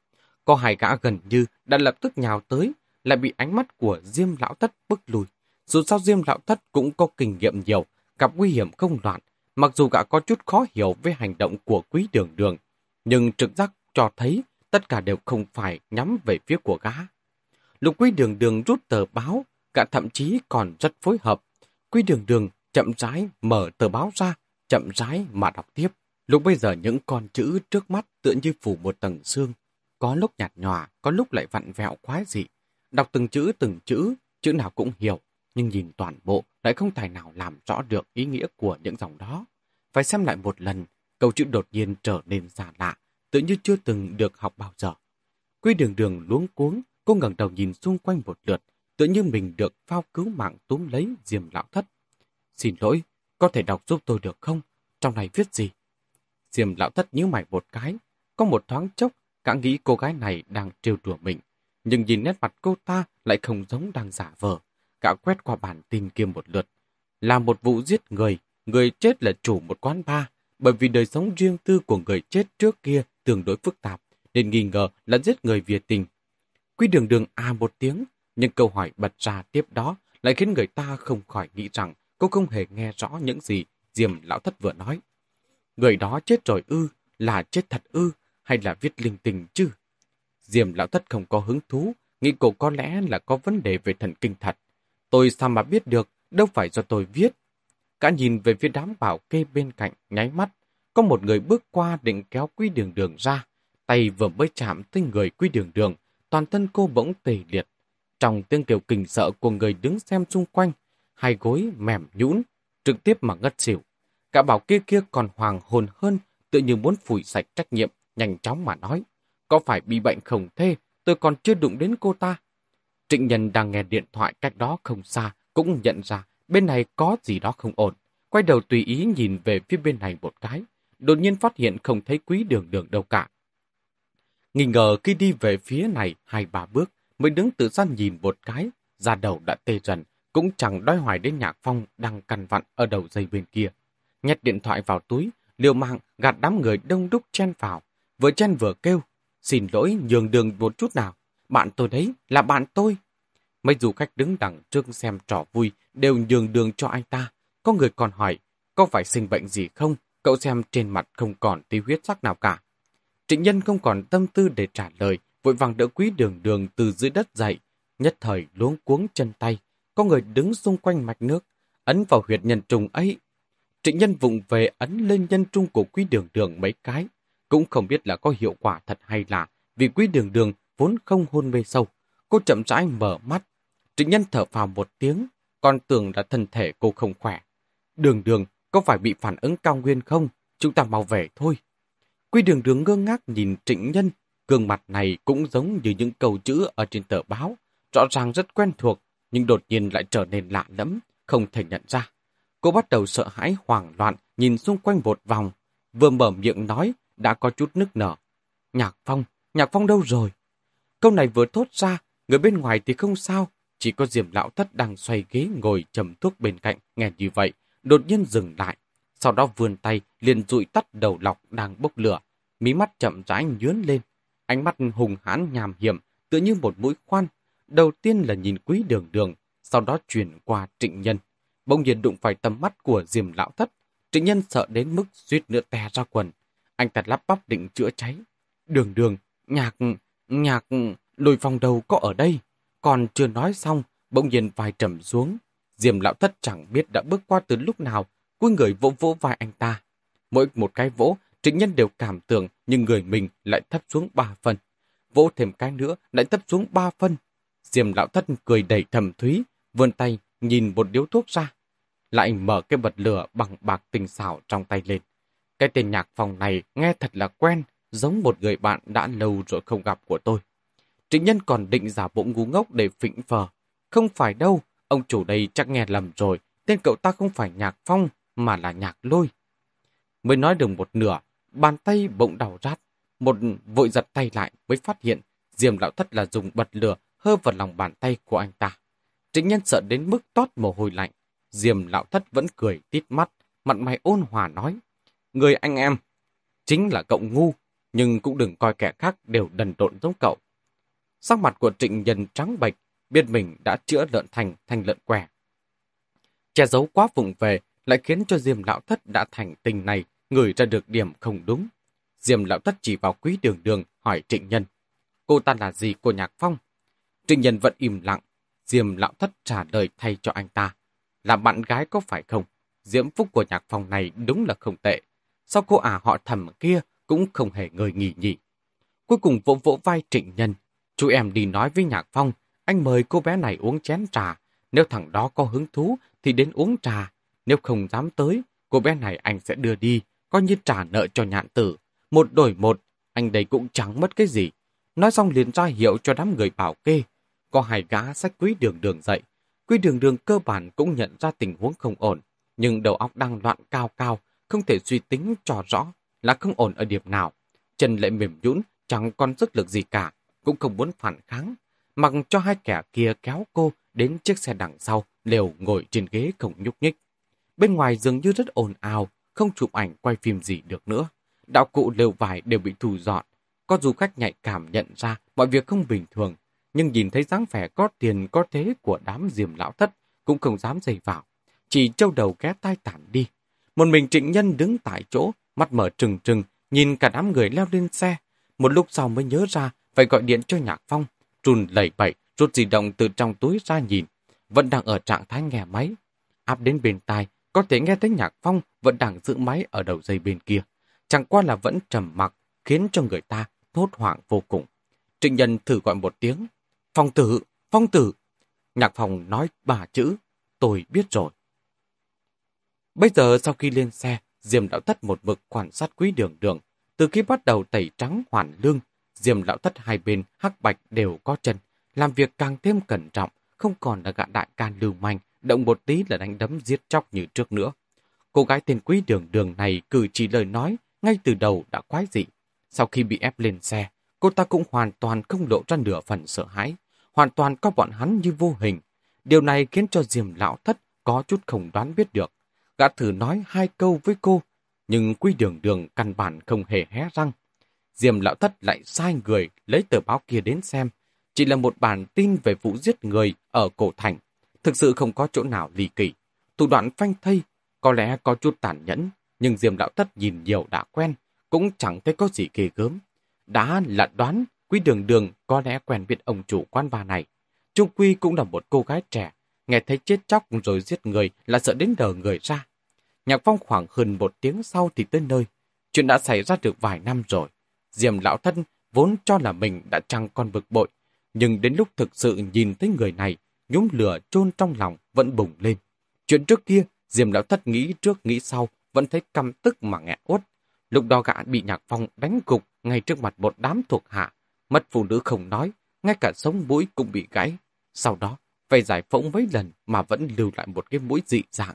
Có hai gã gần như đã lập tức nhào tới, lại bị ánh mắt của Diêm Lão Thất bức lùi. Dù sao Diêm Lão Thất cũng có kinh nghiệm nhiều, gặp nguy hiểm không loạn, mặc dù gã có chút khó hiểu với hành động của quý đường đường, nhưng trực giác cho thấy tất cả đều không phải nhắm về phía của gã. Lục Quý Đường Đường rút tờ báo, cả thậm chí còn rất phối hợp. Quý Đường Đường chậm rãi mở tờ báo ra, chậm rãi mà đọc tiếp. Lúc bây giờ những con chữ trước mắt tựa như phủ một tầng xương. Có lúc nhạt nhòa, có lúc lại vặn vẹo quái dị. Đọc từng chữ từng chữ, chữ nào cũng hiểu, nhưng nhìn toàn bộ lại không tài nào làm rõ được ý nghĩa của những dòng đó. Phải xem lại một lần, câu chữ đột nhiên trở nên xa lạ, tự như chưa từng được học bao giờ. Quy đường đường luống cuống, Cô ngẩng đầu nhìn xung quanh một lượt, tự như mình được phao cứu mạng túm lấy diềm lão thất. Xin lỗi, có thể đọc giúp tôi được không? Trong này viết gì? Diềm lão thất nhíu mày một cái, có một thoáng chốc, cả nghĩ cô gái này đang trêu đùa mình. Nhưng nhìn nét mặt cô ta lại không giống đang giả vờ. Cả quét qua bản tin kia một lượt. Là một vụ giết người, người chết là chủ một quán bar, bởi vì đời sống riêng tư của người chết trước kia tương đối phức tạp, nên nghi ngờ là giết người vì tình Quy đường đường à một tiếng, nhưng câu hỏi bật ra tiếp đó lại khiến người ta không khỏi nghĩ rằng cô không hề nghe rõ những gì Diềm Lão Thất vừa nói. Người đó chết rồi ư, là chết thật ư, hay là viết linh tình chứ? Diệm lão thất không có hứng thú, nghĩ cô có lẽ là có vấn đề về thần kinh thật. Tôi sao mà biết được, đâu phải do tôi viết. Cả nhìn về phía đám bảo kê bên cạnh, nháy mắt. Có một người bước qua định kéo quý đường đường ra. Tay vừa mới chạm tới người quý đường đường, toàn thân cô bỗng tề liệt. Trong tiếng kêu kinh sợ của người đứng xem xung quanh, hai gối mềm nhũn, trực tiếp mà ngất xỉu. Cả bảo kia kia còn hoàng hồn hơn, tự như muốn phủi sạch trách nhiệm, nhanh chóng mà nói. Có phải bị bệnh không thế? tôi còn chưa đụng đến cô ta. Trịnh Nhân đang nghe điện thoại cách đó không xa, cũng nhận ra bên này có gì đó không ổn. Quay đầu tùy ý nhìn về phía bên này một cái. Đột nhiên phát hiện không thấy quý đường đường đâu cả. Nghi ngờ khi đi về phía này hai ba bước, mới đứng tự gian nhìn một cái, ra đầu đã tê dần, cũng chẳng đói hoài đến nhạc phong đang căn vặn ở đầu dây bên kia. Nhét điện thoại vào túi, liều mạng gạt đám người đông đúc chen vào, vừa chen vừa kêu, xin lỗi nhường đường một chút nào, bạn tôi đấy, là bạn tôi. Mấy du khách đứng đằng trước xem trò vui đều nhường đường cho anh ta. Có người còn hỏi, có phải sinh bệnh gì không? Cậu xem trên mặt không còn tí huyết sắc nào cả. Trịnh nhân không còn tâm tư để trả lời, vội vàng đỡ quý đường đường từ dưới đất dậy. Nhất thời luống cuống chân tay, có người đứng xung quanh mạch nước, ấn vào huyệt nhân trùng ấy. Trịnh nhân vụng về ấn lên nhân trung của quý đường đường mấy cái, cũng không biết là có hiệu quả thật hay là vì quý đường đường vốn không hôn mê sâu. Cô chậm rãi mở mắt. Trịnh nhân thở vào một tiếng, còn tưởng là thân thể cô không khỏe. Đường đường, có phải bị phản ứng cao nguyên không? Chúng ta mau về thôi. Quy đường đường ngơ ngác nhìn trịnh nhân, gương mặt này cũng giống như những câu chữ ở trên tờ báo, rõ ràng rất quen thuộc, nhưng đột nhiên lại trở nên lạ lẫm, không thể nhận ra. Cô bắt đầu sợ hãi hoảng loạn, nhìn xung quanh một vòng, vừa mở miệng nói, đã có chút nức nở. Nhạc Phong, Nhạc Phong đâu rồi? Câu này vừa thốt ra, người bên ngoài thì không sao, chỉ có Diệm Lão Thất đang xoay ghế ngồi trầm thuốc bên cạnh, nghe như vậy, đột nhiên dừng lại. Sau đó vươn tay, liền dụi tắt đầu lọc đang bốc lửa, mí mắt chậm rãi nhướn lên. Ánh mắt hùng hãn nhàm hiểm, tựa như một mũi khoan. Đầu tiên là nhìn quý đường đường, sau đó chuyển qua trịnh nhân. Bỗng nhiên đụng phải tầm mắt của Diềm Lão Thất. Trịnh nhân sợ đến mức suýt nữa tè ra quần. Anh ta lắp bắp định chữa cháy. Đường đường, nhạc, nhạc, lùi phòng đầu có ở đây. Còn chưa nói xong, bỗng nhiên vai trầm xuống. Diềm lão thất chẳng biết đã bước qua từ lúc nào, cuối người vỗ vỗ vai anh ta. Mỗi một cái vỗ, trịnh nhân đều cảm tưởng nhưng người mình lại thấp xuống ba phân. Vỗ thêm cái nữa lại thấp xuống ba phân. Diệm lão thất cười đầy thầm thúy, vươn tay nhìn một điếu thuốc ra. Lại mở cái bật lửa bằng bạc tinh xảo trong tay lên. Cái tên nhạc phòng này nghe thật là quen, giống một người bạn đã lâu rồi không gặp của tôi. Trịnh nhân còn định giả bộ ngu ngốc để phỉnh phờ. Không phải đâu, ông chủ đây chắc nghe lầm rồi, tên cậu ta không phải nhạc phong, mà là nhạc lôi. Mới nói được một nửa, bàn tay bỗng đau rát. Một vội giật tay lại mới phát hiện Diềm lão thất là dùng bật lửa hơ vào lòng bàn tay của anh ta. Trịnh nhân sợ đến mức toát mồ hôi lạnh. Diềm lão thất vẫn cười tít mắt, mặt mày ôn hòa nói. Người anh em, chính là cậu ngu, nhưng cũng đừng coi kẻ khác đều đần độn giống cậu. Sắc mặt của trịnh nhân trắng bệch, biết mình đã chữa lợn thành thành lợn què. Che giấu quá vụng về lại khiến cho Diêm Lão Thất đã thành tình này ngửi ra được điểm không đúng. Diêm Lão Thất chỉ vào quý đường đường hỏi trịnh nhân. Cô ta là gì của Nhạc Phong? Trịnh nhân vẫn im lặng. Diêm Lão Thất trả lời thay cho anh ta. Là bạn gái có phải không? Diễm phúc của Nhạc Phong này đúng là không tệ. Sao cô ả họ thầm kia cũng không hề ngơi nghỉ nhỉ? Cuối cùng vỗ vỗ vai trịnh nhân, Chú em đi nói với Nhạc Phong, anh mời cô bé này uống chén trà. Nếu thằng đó có hứng thú thì đến uống trà. Nếu không dám tới, cô bé này anh sẽ đưa đi, coi như trả nợ cho nhạn tử. Một đổi một, anh đây cũng chẳng mất cái gì. Nói xong liền ra hiệu cho đám người bảo kê. Có hai gã sách quý đường đường dậy. Quý đường đường cơ bản cũng nhận ra tình huống không ổn. Nhưng đầu óc đang loạn cao cao, không thể suy tính cho rõ là không ổn ở điểm nào. Chân lại mềm nhũn chẳng còn sức lực gì cả cũng không muốn phản kháng, mặc cho hai kẻ kia kéo cô đến chiếc xe đằng sau, đều ngồi trên ghế không nhúc nhích. Bên ngoài dường như rất ồn ào, không chụp ảnh quay phim gì được nữa. Đạo cụ lều vải đều bị thu dọn. Có du khách nhạy cảm nhận ra mọi việc không bình thường, nhưng nhìn thấy dáng vẻ có tiền có thế của đám diềm lão thất cũng không dám dày vào. Chỉ châu đầu ghé tai tản đi. Một mình trịnh nhân đứng tại chỗ, mắt mở trừng trừng, nhìn cả đám người leo lên xe. Một lúc sau mới nhớ ra phải gọi điện cho Nhạc Phong, trùn lẩy bẩy, rút di động từ trong túi ra nhìn. Vẫn đang ở trạng thái nghe máy. Áp đến bên tai, có thể nghe thấy Nhạc Phong vẫn đang giữ máy ở đầu dây bên kia. Chẳng qua là vẫn trầm mặc, khiến cho người ta thốt hoảng vô cùng. Trịnh Nhân thử gọi một tiếng. Phong tử, phong tử. Nhạc Phong nói ba chữ. Tôi biết rồi. Bây giờ sau khi lên xe, Diêm Lão Thất một mực quan sát quý đường đường. Từ khi bắt đầu tẩy trắng hoàn lương, Diêm Lão Thất hai bên hắc bạch đều có chân, làm việc càng thêm cẩn trọng, không còn là gã đại can lưu manh, động một tí là đánh đấm giết chóc như trước nữa. Cô gái tên quý đường đường này cử chỉ lời nói, ngay từ đầu đã quái dị. Sau khi bị ép lên xe, cô ta cũng hoàn toàn không lộ ra nửa phần sợ hãi, hoàn toàn có bọn hắn như vô hình. Điều này khiến cho Diềm Lão Thất có chút không đoán biết được. Gã thử nói hai câu với cô, nhưng quý đường đường căn bản không hề hé răng. Diềm lão thất lại sai người lấy tờ báo kia đến xem. Chỉ là một bản tin về vụ giết người ở cổ thành. Thực sự không có chỗ nào ly kỳ. Thủ đoạn phanh thây, có lẽ có chút tàn nhẫn, nhưng Diêm lão thất nhìn nhiều đã quen, cũng chẳng thấy có gì ghê gớm. Đã là đoán quý đường đường có lẽ quen biết ông chủ quan bà này. Trung Quy cũng là một cô gái trẻ, nghe thấy chết chóc rồi giết người là sợ đến đờ người ra. Nhạc Phong khoảng hơn một tiếng sau thì tới nơi. Chuyện đã xảy ra được vài năm rồi. Diệm lão thân vốn cho là mình đã trăng con bực bội, nhưng đến lúc thực sự nhìn thấy người này, nhúm lửa chôn trong lòng vẫn bùng lên. Chuyện trước kia, Diêm lão thất nghĩ trước nghĩ sau, vẫn thấy căm tức mà nghẹn uất. Lúc đó gã bị Nhạc Phong đánh gục ngay trước mặt một đám thuộc hạ. Mất phụ nữ không nói, ngay cả sống mũi cũng bị gãy. Sau đó, phải giải phẫu mấy lần mà vẫn lưu lại một cái mũi dị dạng.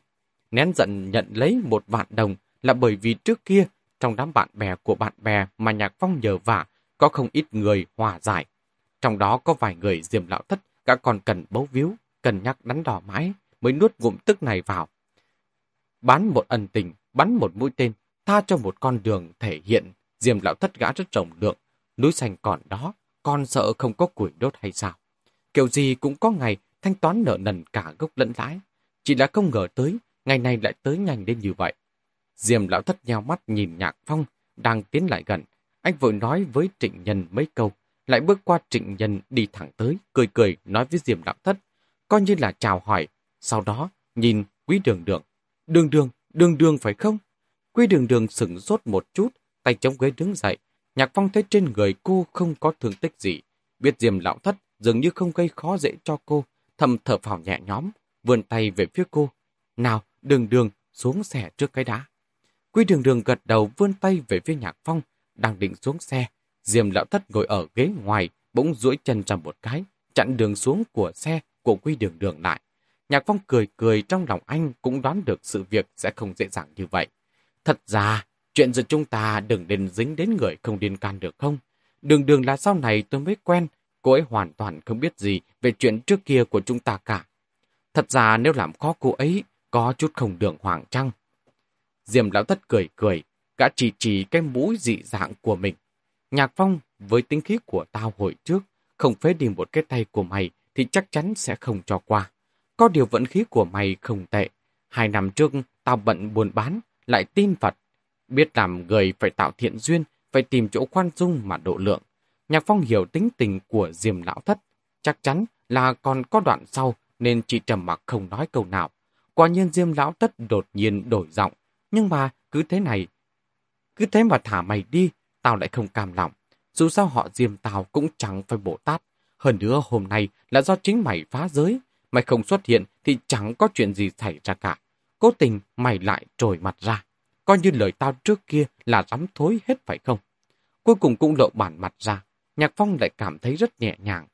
Nén giận nhận lấy một vạn đồng là bởi vì trước kia, trong đám bạn bè của bạn bè mà Nhạc Phong nhờ vả, có không ít người hòa giải. Trong đó có vài người diềm lão thất các con cần bấu víu, cần nhắc đắn đỏ mãi, mới nuốt ngụm tức này vào. Bán một ân tình, bắn một mũi tên, tha cho một con đường thể hiện diềm lão thất gã rất rộng lượng, núi xanh còn đó, con sợ không có củi đốt hay sao. Kiểu gì cũng có ngày thanh toán nợ nần cả gốc lẫn lãi. Chỉ là không ngờ tới, ngày này lại tới nhanh đến như vậy. Diềm lão thất nheo mắt nhìn Nhạc Phong, đang tiến lại gần. Anh vội nói với trịnh nhân mấy câu, lại bước qua trịnh nhân đi thẳng tới, cười cười nói với Diềm lão thất, coi như là chào hỏi. Sau đó, nhìn quý đường đường. Đường đường, đường đường phải không? Quý đường đường sửng sốt một chút, tay chống ghế đứng dậy. Nhạc Phong thấy trên người cô không có thương tích gì. Biết Diềm lão thất dường như không gây khó dễ cho cô, thầm thở phào nhẹ nhõm, vươn tay về phía cô. Nào, đường đường, xuống xe trước cái đá. Quy đường đường gật đầu vươn tay về phía nhạc phong, đang định xuống xe. Diềm lão thất ngồi ở ghế ngoài, bỗng duỗi chân ra một cái, chặn đường xuống của xe của quy đường đường lại. Nhạc phong cười cười trong lòng anh cũng đoán được sự việc sẽ không dễ dàng như vậy. Thật ra, chuyện giữa chúng ta đừng nên dính đến người không liên can được không? Đường đường là sau này tôi mới quen, cô ấy hoàn toàn không biết gì về chuyện trước kia của chúng ta cả. Thật ra nếu làm khó cô ấy, có chút không đường hoàng trăng. Diệm lão thất cười cười, gã chỉ chỉ cái mũi dị dạng của mình. Nhạc phong, với tính khí của tao hồi trước, không phế đi một cái tay của mày thì chắc chắn sẽ không cho qua. Có điều vận khí của mày không tệ. Hai năm trước, tao bận buôn bán, lại tin Phật. Biết làm người phải tạo thiện duyên, phải tìm chỗ khoan dung mà độ lượng. Nhạc phong hiểu tính tình của Diềm lão thất. Chắc chắn là còn có đoạn sau nên chỉ trầm mặc không nói câu nào. Quả nhiên Diêm lão Thất đột nhiên đổi giọng. Nhưng mà cứ thế này, cứ thế mà thả mày đi, tao lại không cam lòng. Dù sao họ Diêm tao cũng chẳng phải Bồ tát. Hơn nữa hôm nay là do chính mày phá giới. Mày không xuất hiện thì chẳng có chuyện gì xảy ra cả. Cố tình mày lại trồi mặt ra. Coi như lời tao trước kia là dám thối hết phải không? Cuối cùng cũng lộ bản mặt ra. Nhạc Phong lại cảm thấy rất nhẹ nhàng.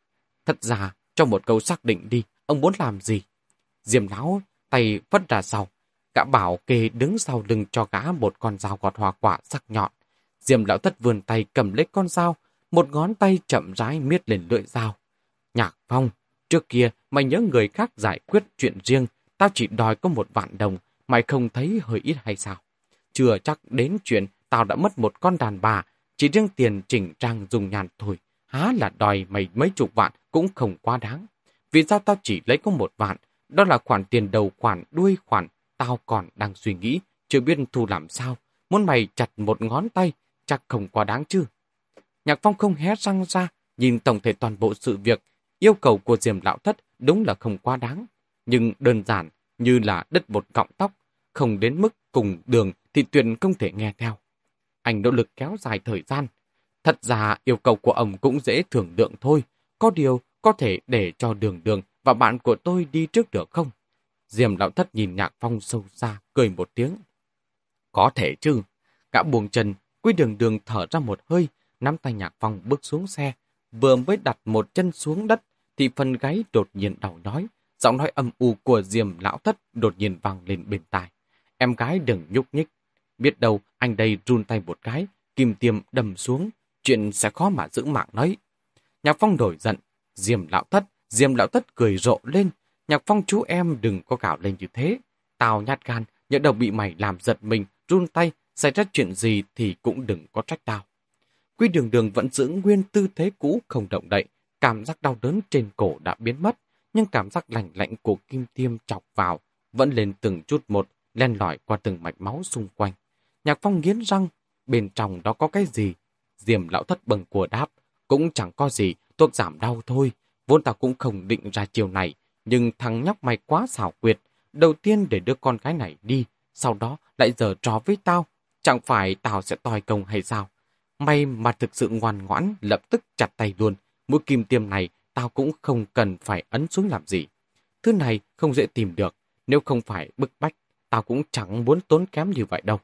Thật ra, trong một câu xác định đi, ông muốn làm gì? Diêm lão tay vất ra sau. Gã bảo kê đứng sau lưng cho gã một con dao gọt hoa quả sắc nhọn. Diêm lão thất vươn tay cầm lấy con dao, một ngón tay chậm rãi miết lên lưỡi dao. Nhạc phong, trước kia mày nhớ người khác giải quyết chuyện riêng, tao chỉ đòi có một vạn đồng, mày không thấy hơi ít hay sao? Chưa chắc đến chuyện tao đã mất một con đàn bà, chỉ riêng tiền chỉnh trang dùng nhàn thôi. Há là đòi mày mấy chục vạn cũng không quá đáng. Vì sao tao chỉ lấy có một vạn, đó là khoản tiền đầu khoản đuôi khoản, tao còn đang suy nghĩ, chưa biết thu làm sao. Muốn mày chặt một ngón tay, chắc không quá đáng chứ. Nhạc Phong không hé răng ra, nhìn tổng thể toàn bộ sự việc, yêu cầu của Diềm Lão Thất đúng là không quá đáng. Nhưng đơn giản như là đất một cọng tóc, không đến mức cùng đường thì tuyền không thể nghe theo. Anh nỗ lực kéo dài thời gian. Thật ra yêu cầu của ông cũng dễ tưởng tượng thôi, có điều có thể để cho đường đường và bạn của tôi đi trước được không? Diềm lão thất nhìn nhạc phong sâu xa, cười một tiếng. Có thể chứ. gã buông chân, Quy đường đường thở ra một hơi, nắm tay nhạc phong bước xuống xe. Vừa mới đặt một chân xuống đất, thì phần gáy đột nhiên đau nhói. Giọng nói âm u của diềm lão thất đột nhiên vang lên bên tai. Em gái đừng nhúc nhích. Biết đâu anh đây run tay một cái, kim tiêm đầm xuống, chuyện sẽ khó mà giữ mạng đấy. Nhạc phong đổi giận, diềm lão thất, diềm lão thất cười rộ lên. Nhạc phong chú em đừng có gạo lên như thế. Tao nhát gan, nhỡ đầu bị mày làm giật mình, run tay, xảy ra chuyện gì thì cũng đừng có trách tao. Quy đường đường vẫn giữ nguyên tư thế cũ không động đậy, cảm giác đau đớn trên cổ đã biến mất, nhưng cảm giác lạnh lạnh của kim tiêm chọc vào vẫn lên từng chút một, len lỏi qua từng mạch máu xung quanh. Nhạc phong nghiến răng, bên trong đó có cái gì? Diềm lão thất bần của đáp, cũng chẳng có gì, thuốc giảm đau thôi. Vốn ta cũng không định ra chiều này, nhưng thằng nhóc mày quá xảo quyệt. Đầu tiên để đưa con gái này đi, sau đó lại giờ trò với tao. Chẳng phải tao sẽ toi công hay sao? May mà thực sự ngoan ngoãn, lập tức chặt tay luôn. Mũi kim tiêm này tao cũng không cần phải ấn xuống làm gì. Thứ này không dễ tìm được, nếu không phải bức bách, tao cũng chẳng muốn tốn kém như vậy đâu.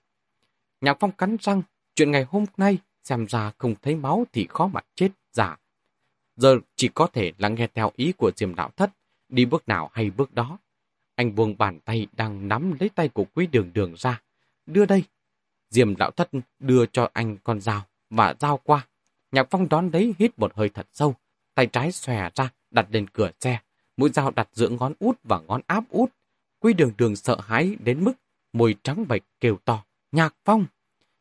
Nhạc Phong cắn răng, chuyện ngày hôm nay xem ra không thấy máu thì khó mà chết giả. Giờ chỉ có thể là nghe theo ý của Diêm Đạo Thất, đi bước nào hay bước đó. Anh buông bàn tay đang nắm lấy tay của quý đường đường ra. Đưa đây. Diêm Đạo Thất đưa cho anh con dao và dao qua. Nhạc Phong đón lấy hít một hơi thật sâu, tay trái xòe ra đặt lên cửa xe, mũi dao đặt giữa ngón út và ngón áp út. Quy đường đường sợ hãi đến mức môi trắng bệch kêu to. Nhạc Phong!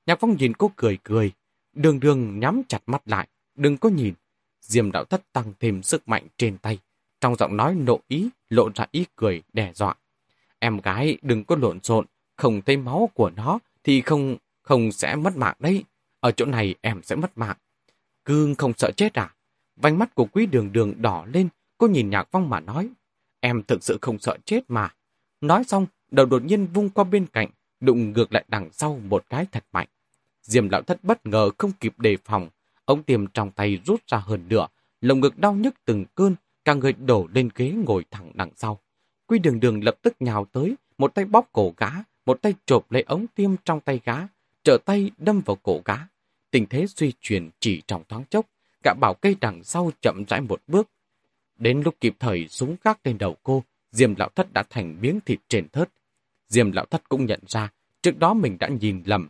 Nhạc Phong nhìn cô cười cười. Đường đường nhắm chặt mắt lại. Đừng có nhìn. Diêm đạo thất tăng thêm sức mạnh trên tay. Trong giọng nói nộ ý, lộ ra ý cười, đe dọa. Em gái đừng có lộn xộn, không thấy máu của nó thì không không sẽ mất mạng đấy. Ở chỗ này em sẽ mất mạng. Cương không sợ chết à? Vành mắt của quý đường đường đỏ lên, cô nhìn nhạc phong mà nói. Em thực sự không sợ chết mà. Nói xong, đầu đột nhiên vung qua bên cạnh, đụng ngược lại đằng sau một cái thật mạnh. Diêm lão thất bất ngờ không kịp đề phòng, ống tiềm trong tay rút ra hơn nửa, lồng ngực đau nhức từng cơn, cả người đổ lên ghế ngồi thẳng đằng sau. Quy đường đường lập tức nhào tới, một tay bóp cổ gã, một tay chộp lấy ống tiêm trong tay gá, trở tay đâm vào cổ gá. Tình thế suy chuyển chỉ trong thoáng chốc, cả bảo cây đằng sau chậm rãi một bước. Đến lúc kịp thời súng gác lên đầu cô, Diêm lão thất đã thành miếng thịt trên thớt. Diêm lão thất cũng nhận ra, trước đó mình đã nhìn lầm.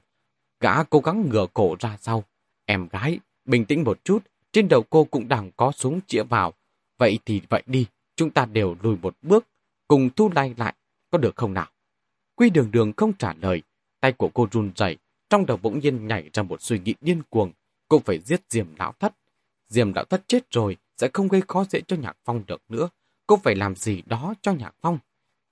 Gã cố gắng ngửa cổ ra sau. Em gái, bình tĩnh một chút, trên đầu cô cũng đang có súng chĩa vào. Vậy thì vậy đi, chúng ta đều lùi một bước, cùng thu lai lại, có được không nào? Quy đường đường không trả lời, tay của cô run rẩy, trong đầu bỗng nhiên nhảy ra một suy nghĩ điên cuồng. Cô phải giết Diêm lão thất. Diêm lão thất chết rồi, sẽ không gây khó dễ cho Nhạc Phong được nữa. Cô phải làm gì đó cho Nhạc Phong.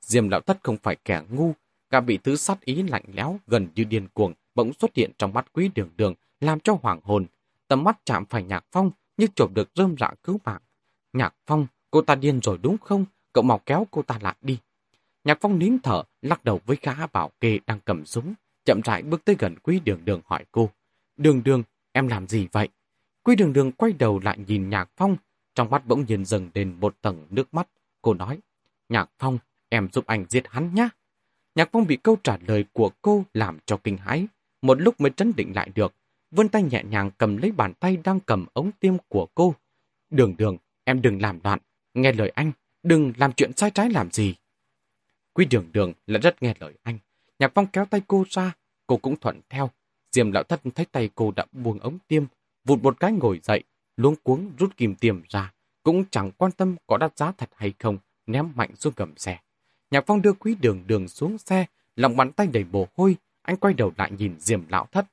Diêm lão thất không phải kẻ ngu, cả bị thứ sát ý lạnh lẽo gần như điên cuồng bỗng xuất hiện trong mắt quý đường đường, làm cho hoàng hồn. Tầm mắt chạm phải Nhạc Phong như chộp được rơm rạ cứu mạng. Nhạc Phong, cô ta điên rồi đúng không? Cậu mau kéo cô ta lại đi. Nhạc Phong nín thở, lắc đầu với Khá bảo kê đang cầm súng, chậm rãi bước tới gần quý đường đường hỏi cô. Đường đường, em làm gì vậy? Quý đường đường quay đầu lại nhìn Nhạc Phong, trong mắt bỗng nhiên dần lên một tầng nước mắt. Cô nói, Nhạc Phong, em giúp anh giết hắn nhá. Nhạc Phong bị câu trả lời của cô làm cho kinh hãi. Một lúc mới trấn định lại được, vươn tay nhẹ nhàng cầm lấy bàn tay đang cầm ống tiêm của cô. Đường đường, em đừng làm loạn, nghe lời anh, đừng làm chuyện sai trái làm gì. Quý đường đường là rất nghe lời anh. Nhạc Phong kéo tay cô ra, cô cũng thuận theo. Diệm lão thất thấy tay cô đã buông ống tiêm, vụt một cái ngồi dậy, luống cuống rút kìm tiêm ra, cũng chẳng quan tâm có đắt giá thật hay không, ném mạnh xuống gầm xe. Nhạc Phong đưa quý đường đường xuống xe, lòng bàn tay đầy mồ hôi, anh quay đầu lại nhìn Diệm lão thất.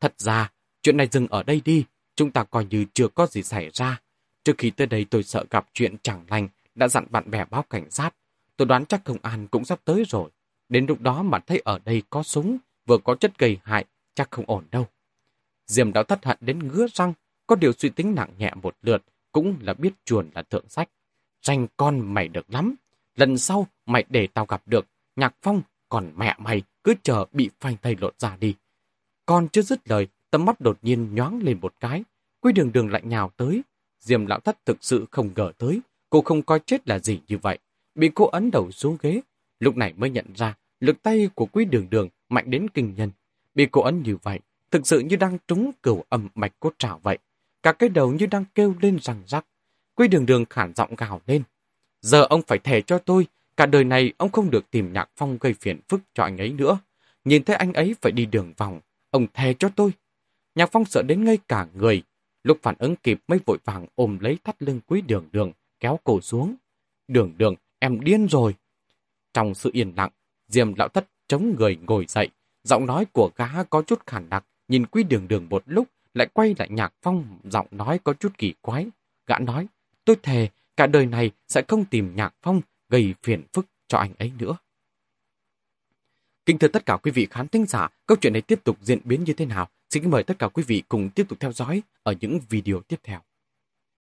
Thật ra, chuyện này dừng ở đây đi, chúng ta coi như chưa có gì xảy ra. Trước khi tới đây tôi sợ gặp chuyện chẳng lành, đã dặn bạn bè báo cảnh sát. Tôi đoán chắc công an cũng sắp tới rồi. Đến lúc đó mà thấy ở đây có súng, vừa có chất gây hại, chắc không ổn đâu. Diệm đã thất hận đến ngứa răng, có điều suy tính nặng nhẹ một lượt, cũng là biết chuồn là thượng sách. Danh con mày được lắm. Lần sau mày để tao gặp được, nhạc phong, còn mẹ mày cứ chờ bị phanh thầy lột ra đi. Con chưa dứt lời, tấm mắt đột nhiên nhoáng lên một cái. Quy đường đường lạnh nhào tới. Diệm lão thất thực sự không ngờ tới. Cô không coi chết là gì như vậy. Bị cô ấn đầu xuống ghế. Lúc này mới nhận ra lực tay của quý đường đường mạnh đến kinh nhân. Bị cô ấn như vậy, thực sự như đang trúng cửu âm mạch cốt trào vậy. Cả cái đầu như đang kêu lên răng rắc. Quý đường đường khản giọng gào lên. Giờ ông phải thề cho tôi, cả đời này ông không được tìm nhạc phong gây phiền phức cho anh ấy nữa. Nhìn thấy anh ấy phải đi đường vòng, ông thề cho tôi. Nhạc phong sợ đến ngay cả người. Lúc phản ứng kịp mới vội vàng ôm lấy thắt lưng quý đường đường, kéo cổ xuống. Đường đường, em điên rồi. Trong sự yên lặng, Diêm lão thất chống người ngồi dậy. Giọng nói của gã có chút khản đặc, nhìn quy đường đường một lúc, lại quay lại nhạc phong, giọng nói có chút kỳ quái. Gã nói, tôi thề, cả đời này sẽ không tìm nhạc phong gây phiền phức cho anh ấy nữa. Kính thưa tất cả quý vị khán thính giả, câu chuyện này tiếp tục diễn biến như thế nào? Xin mời tất cả quý vị cùng tiếp tục theo dõi ở những video tiếp theo.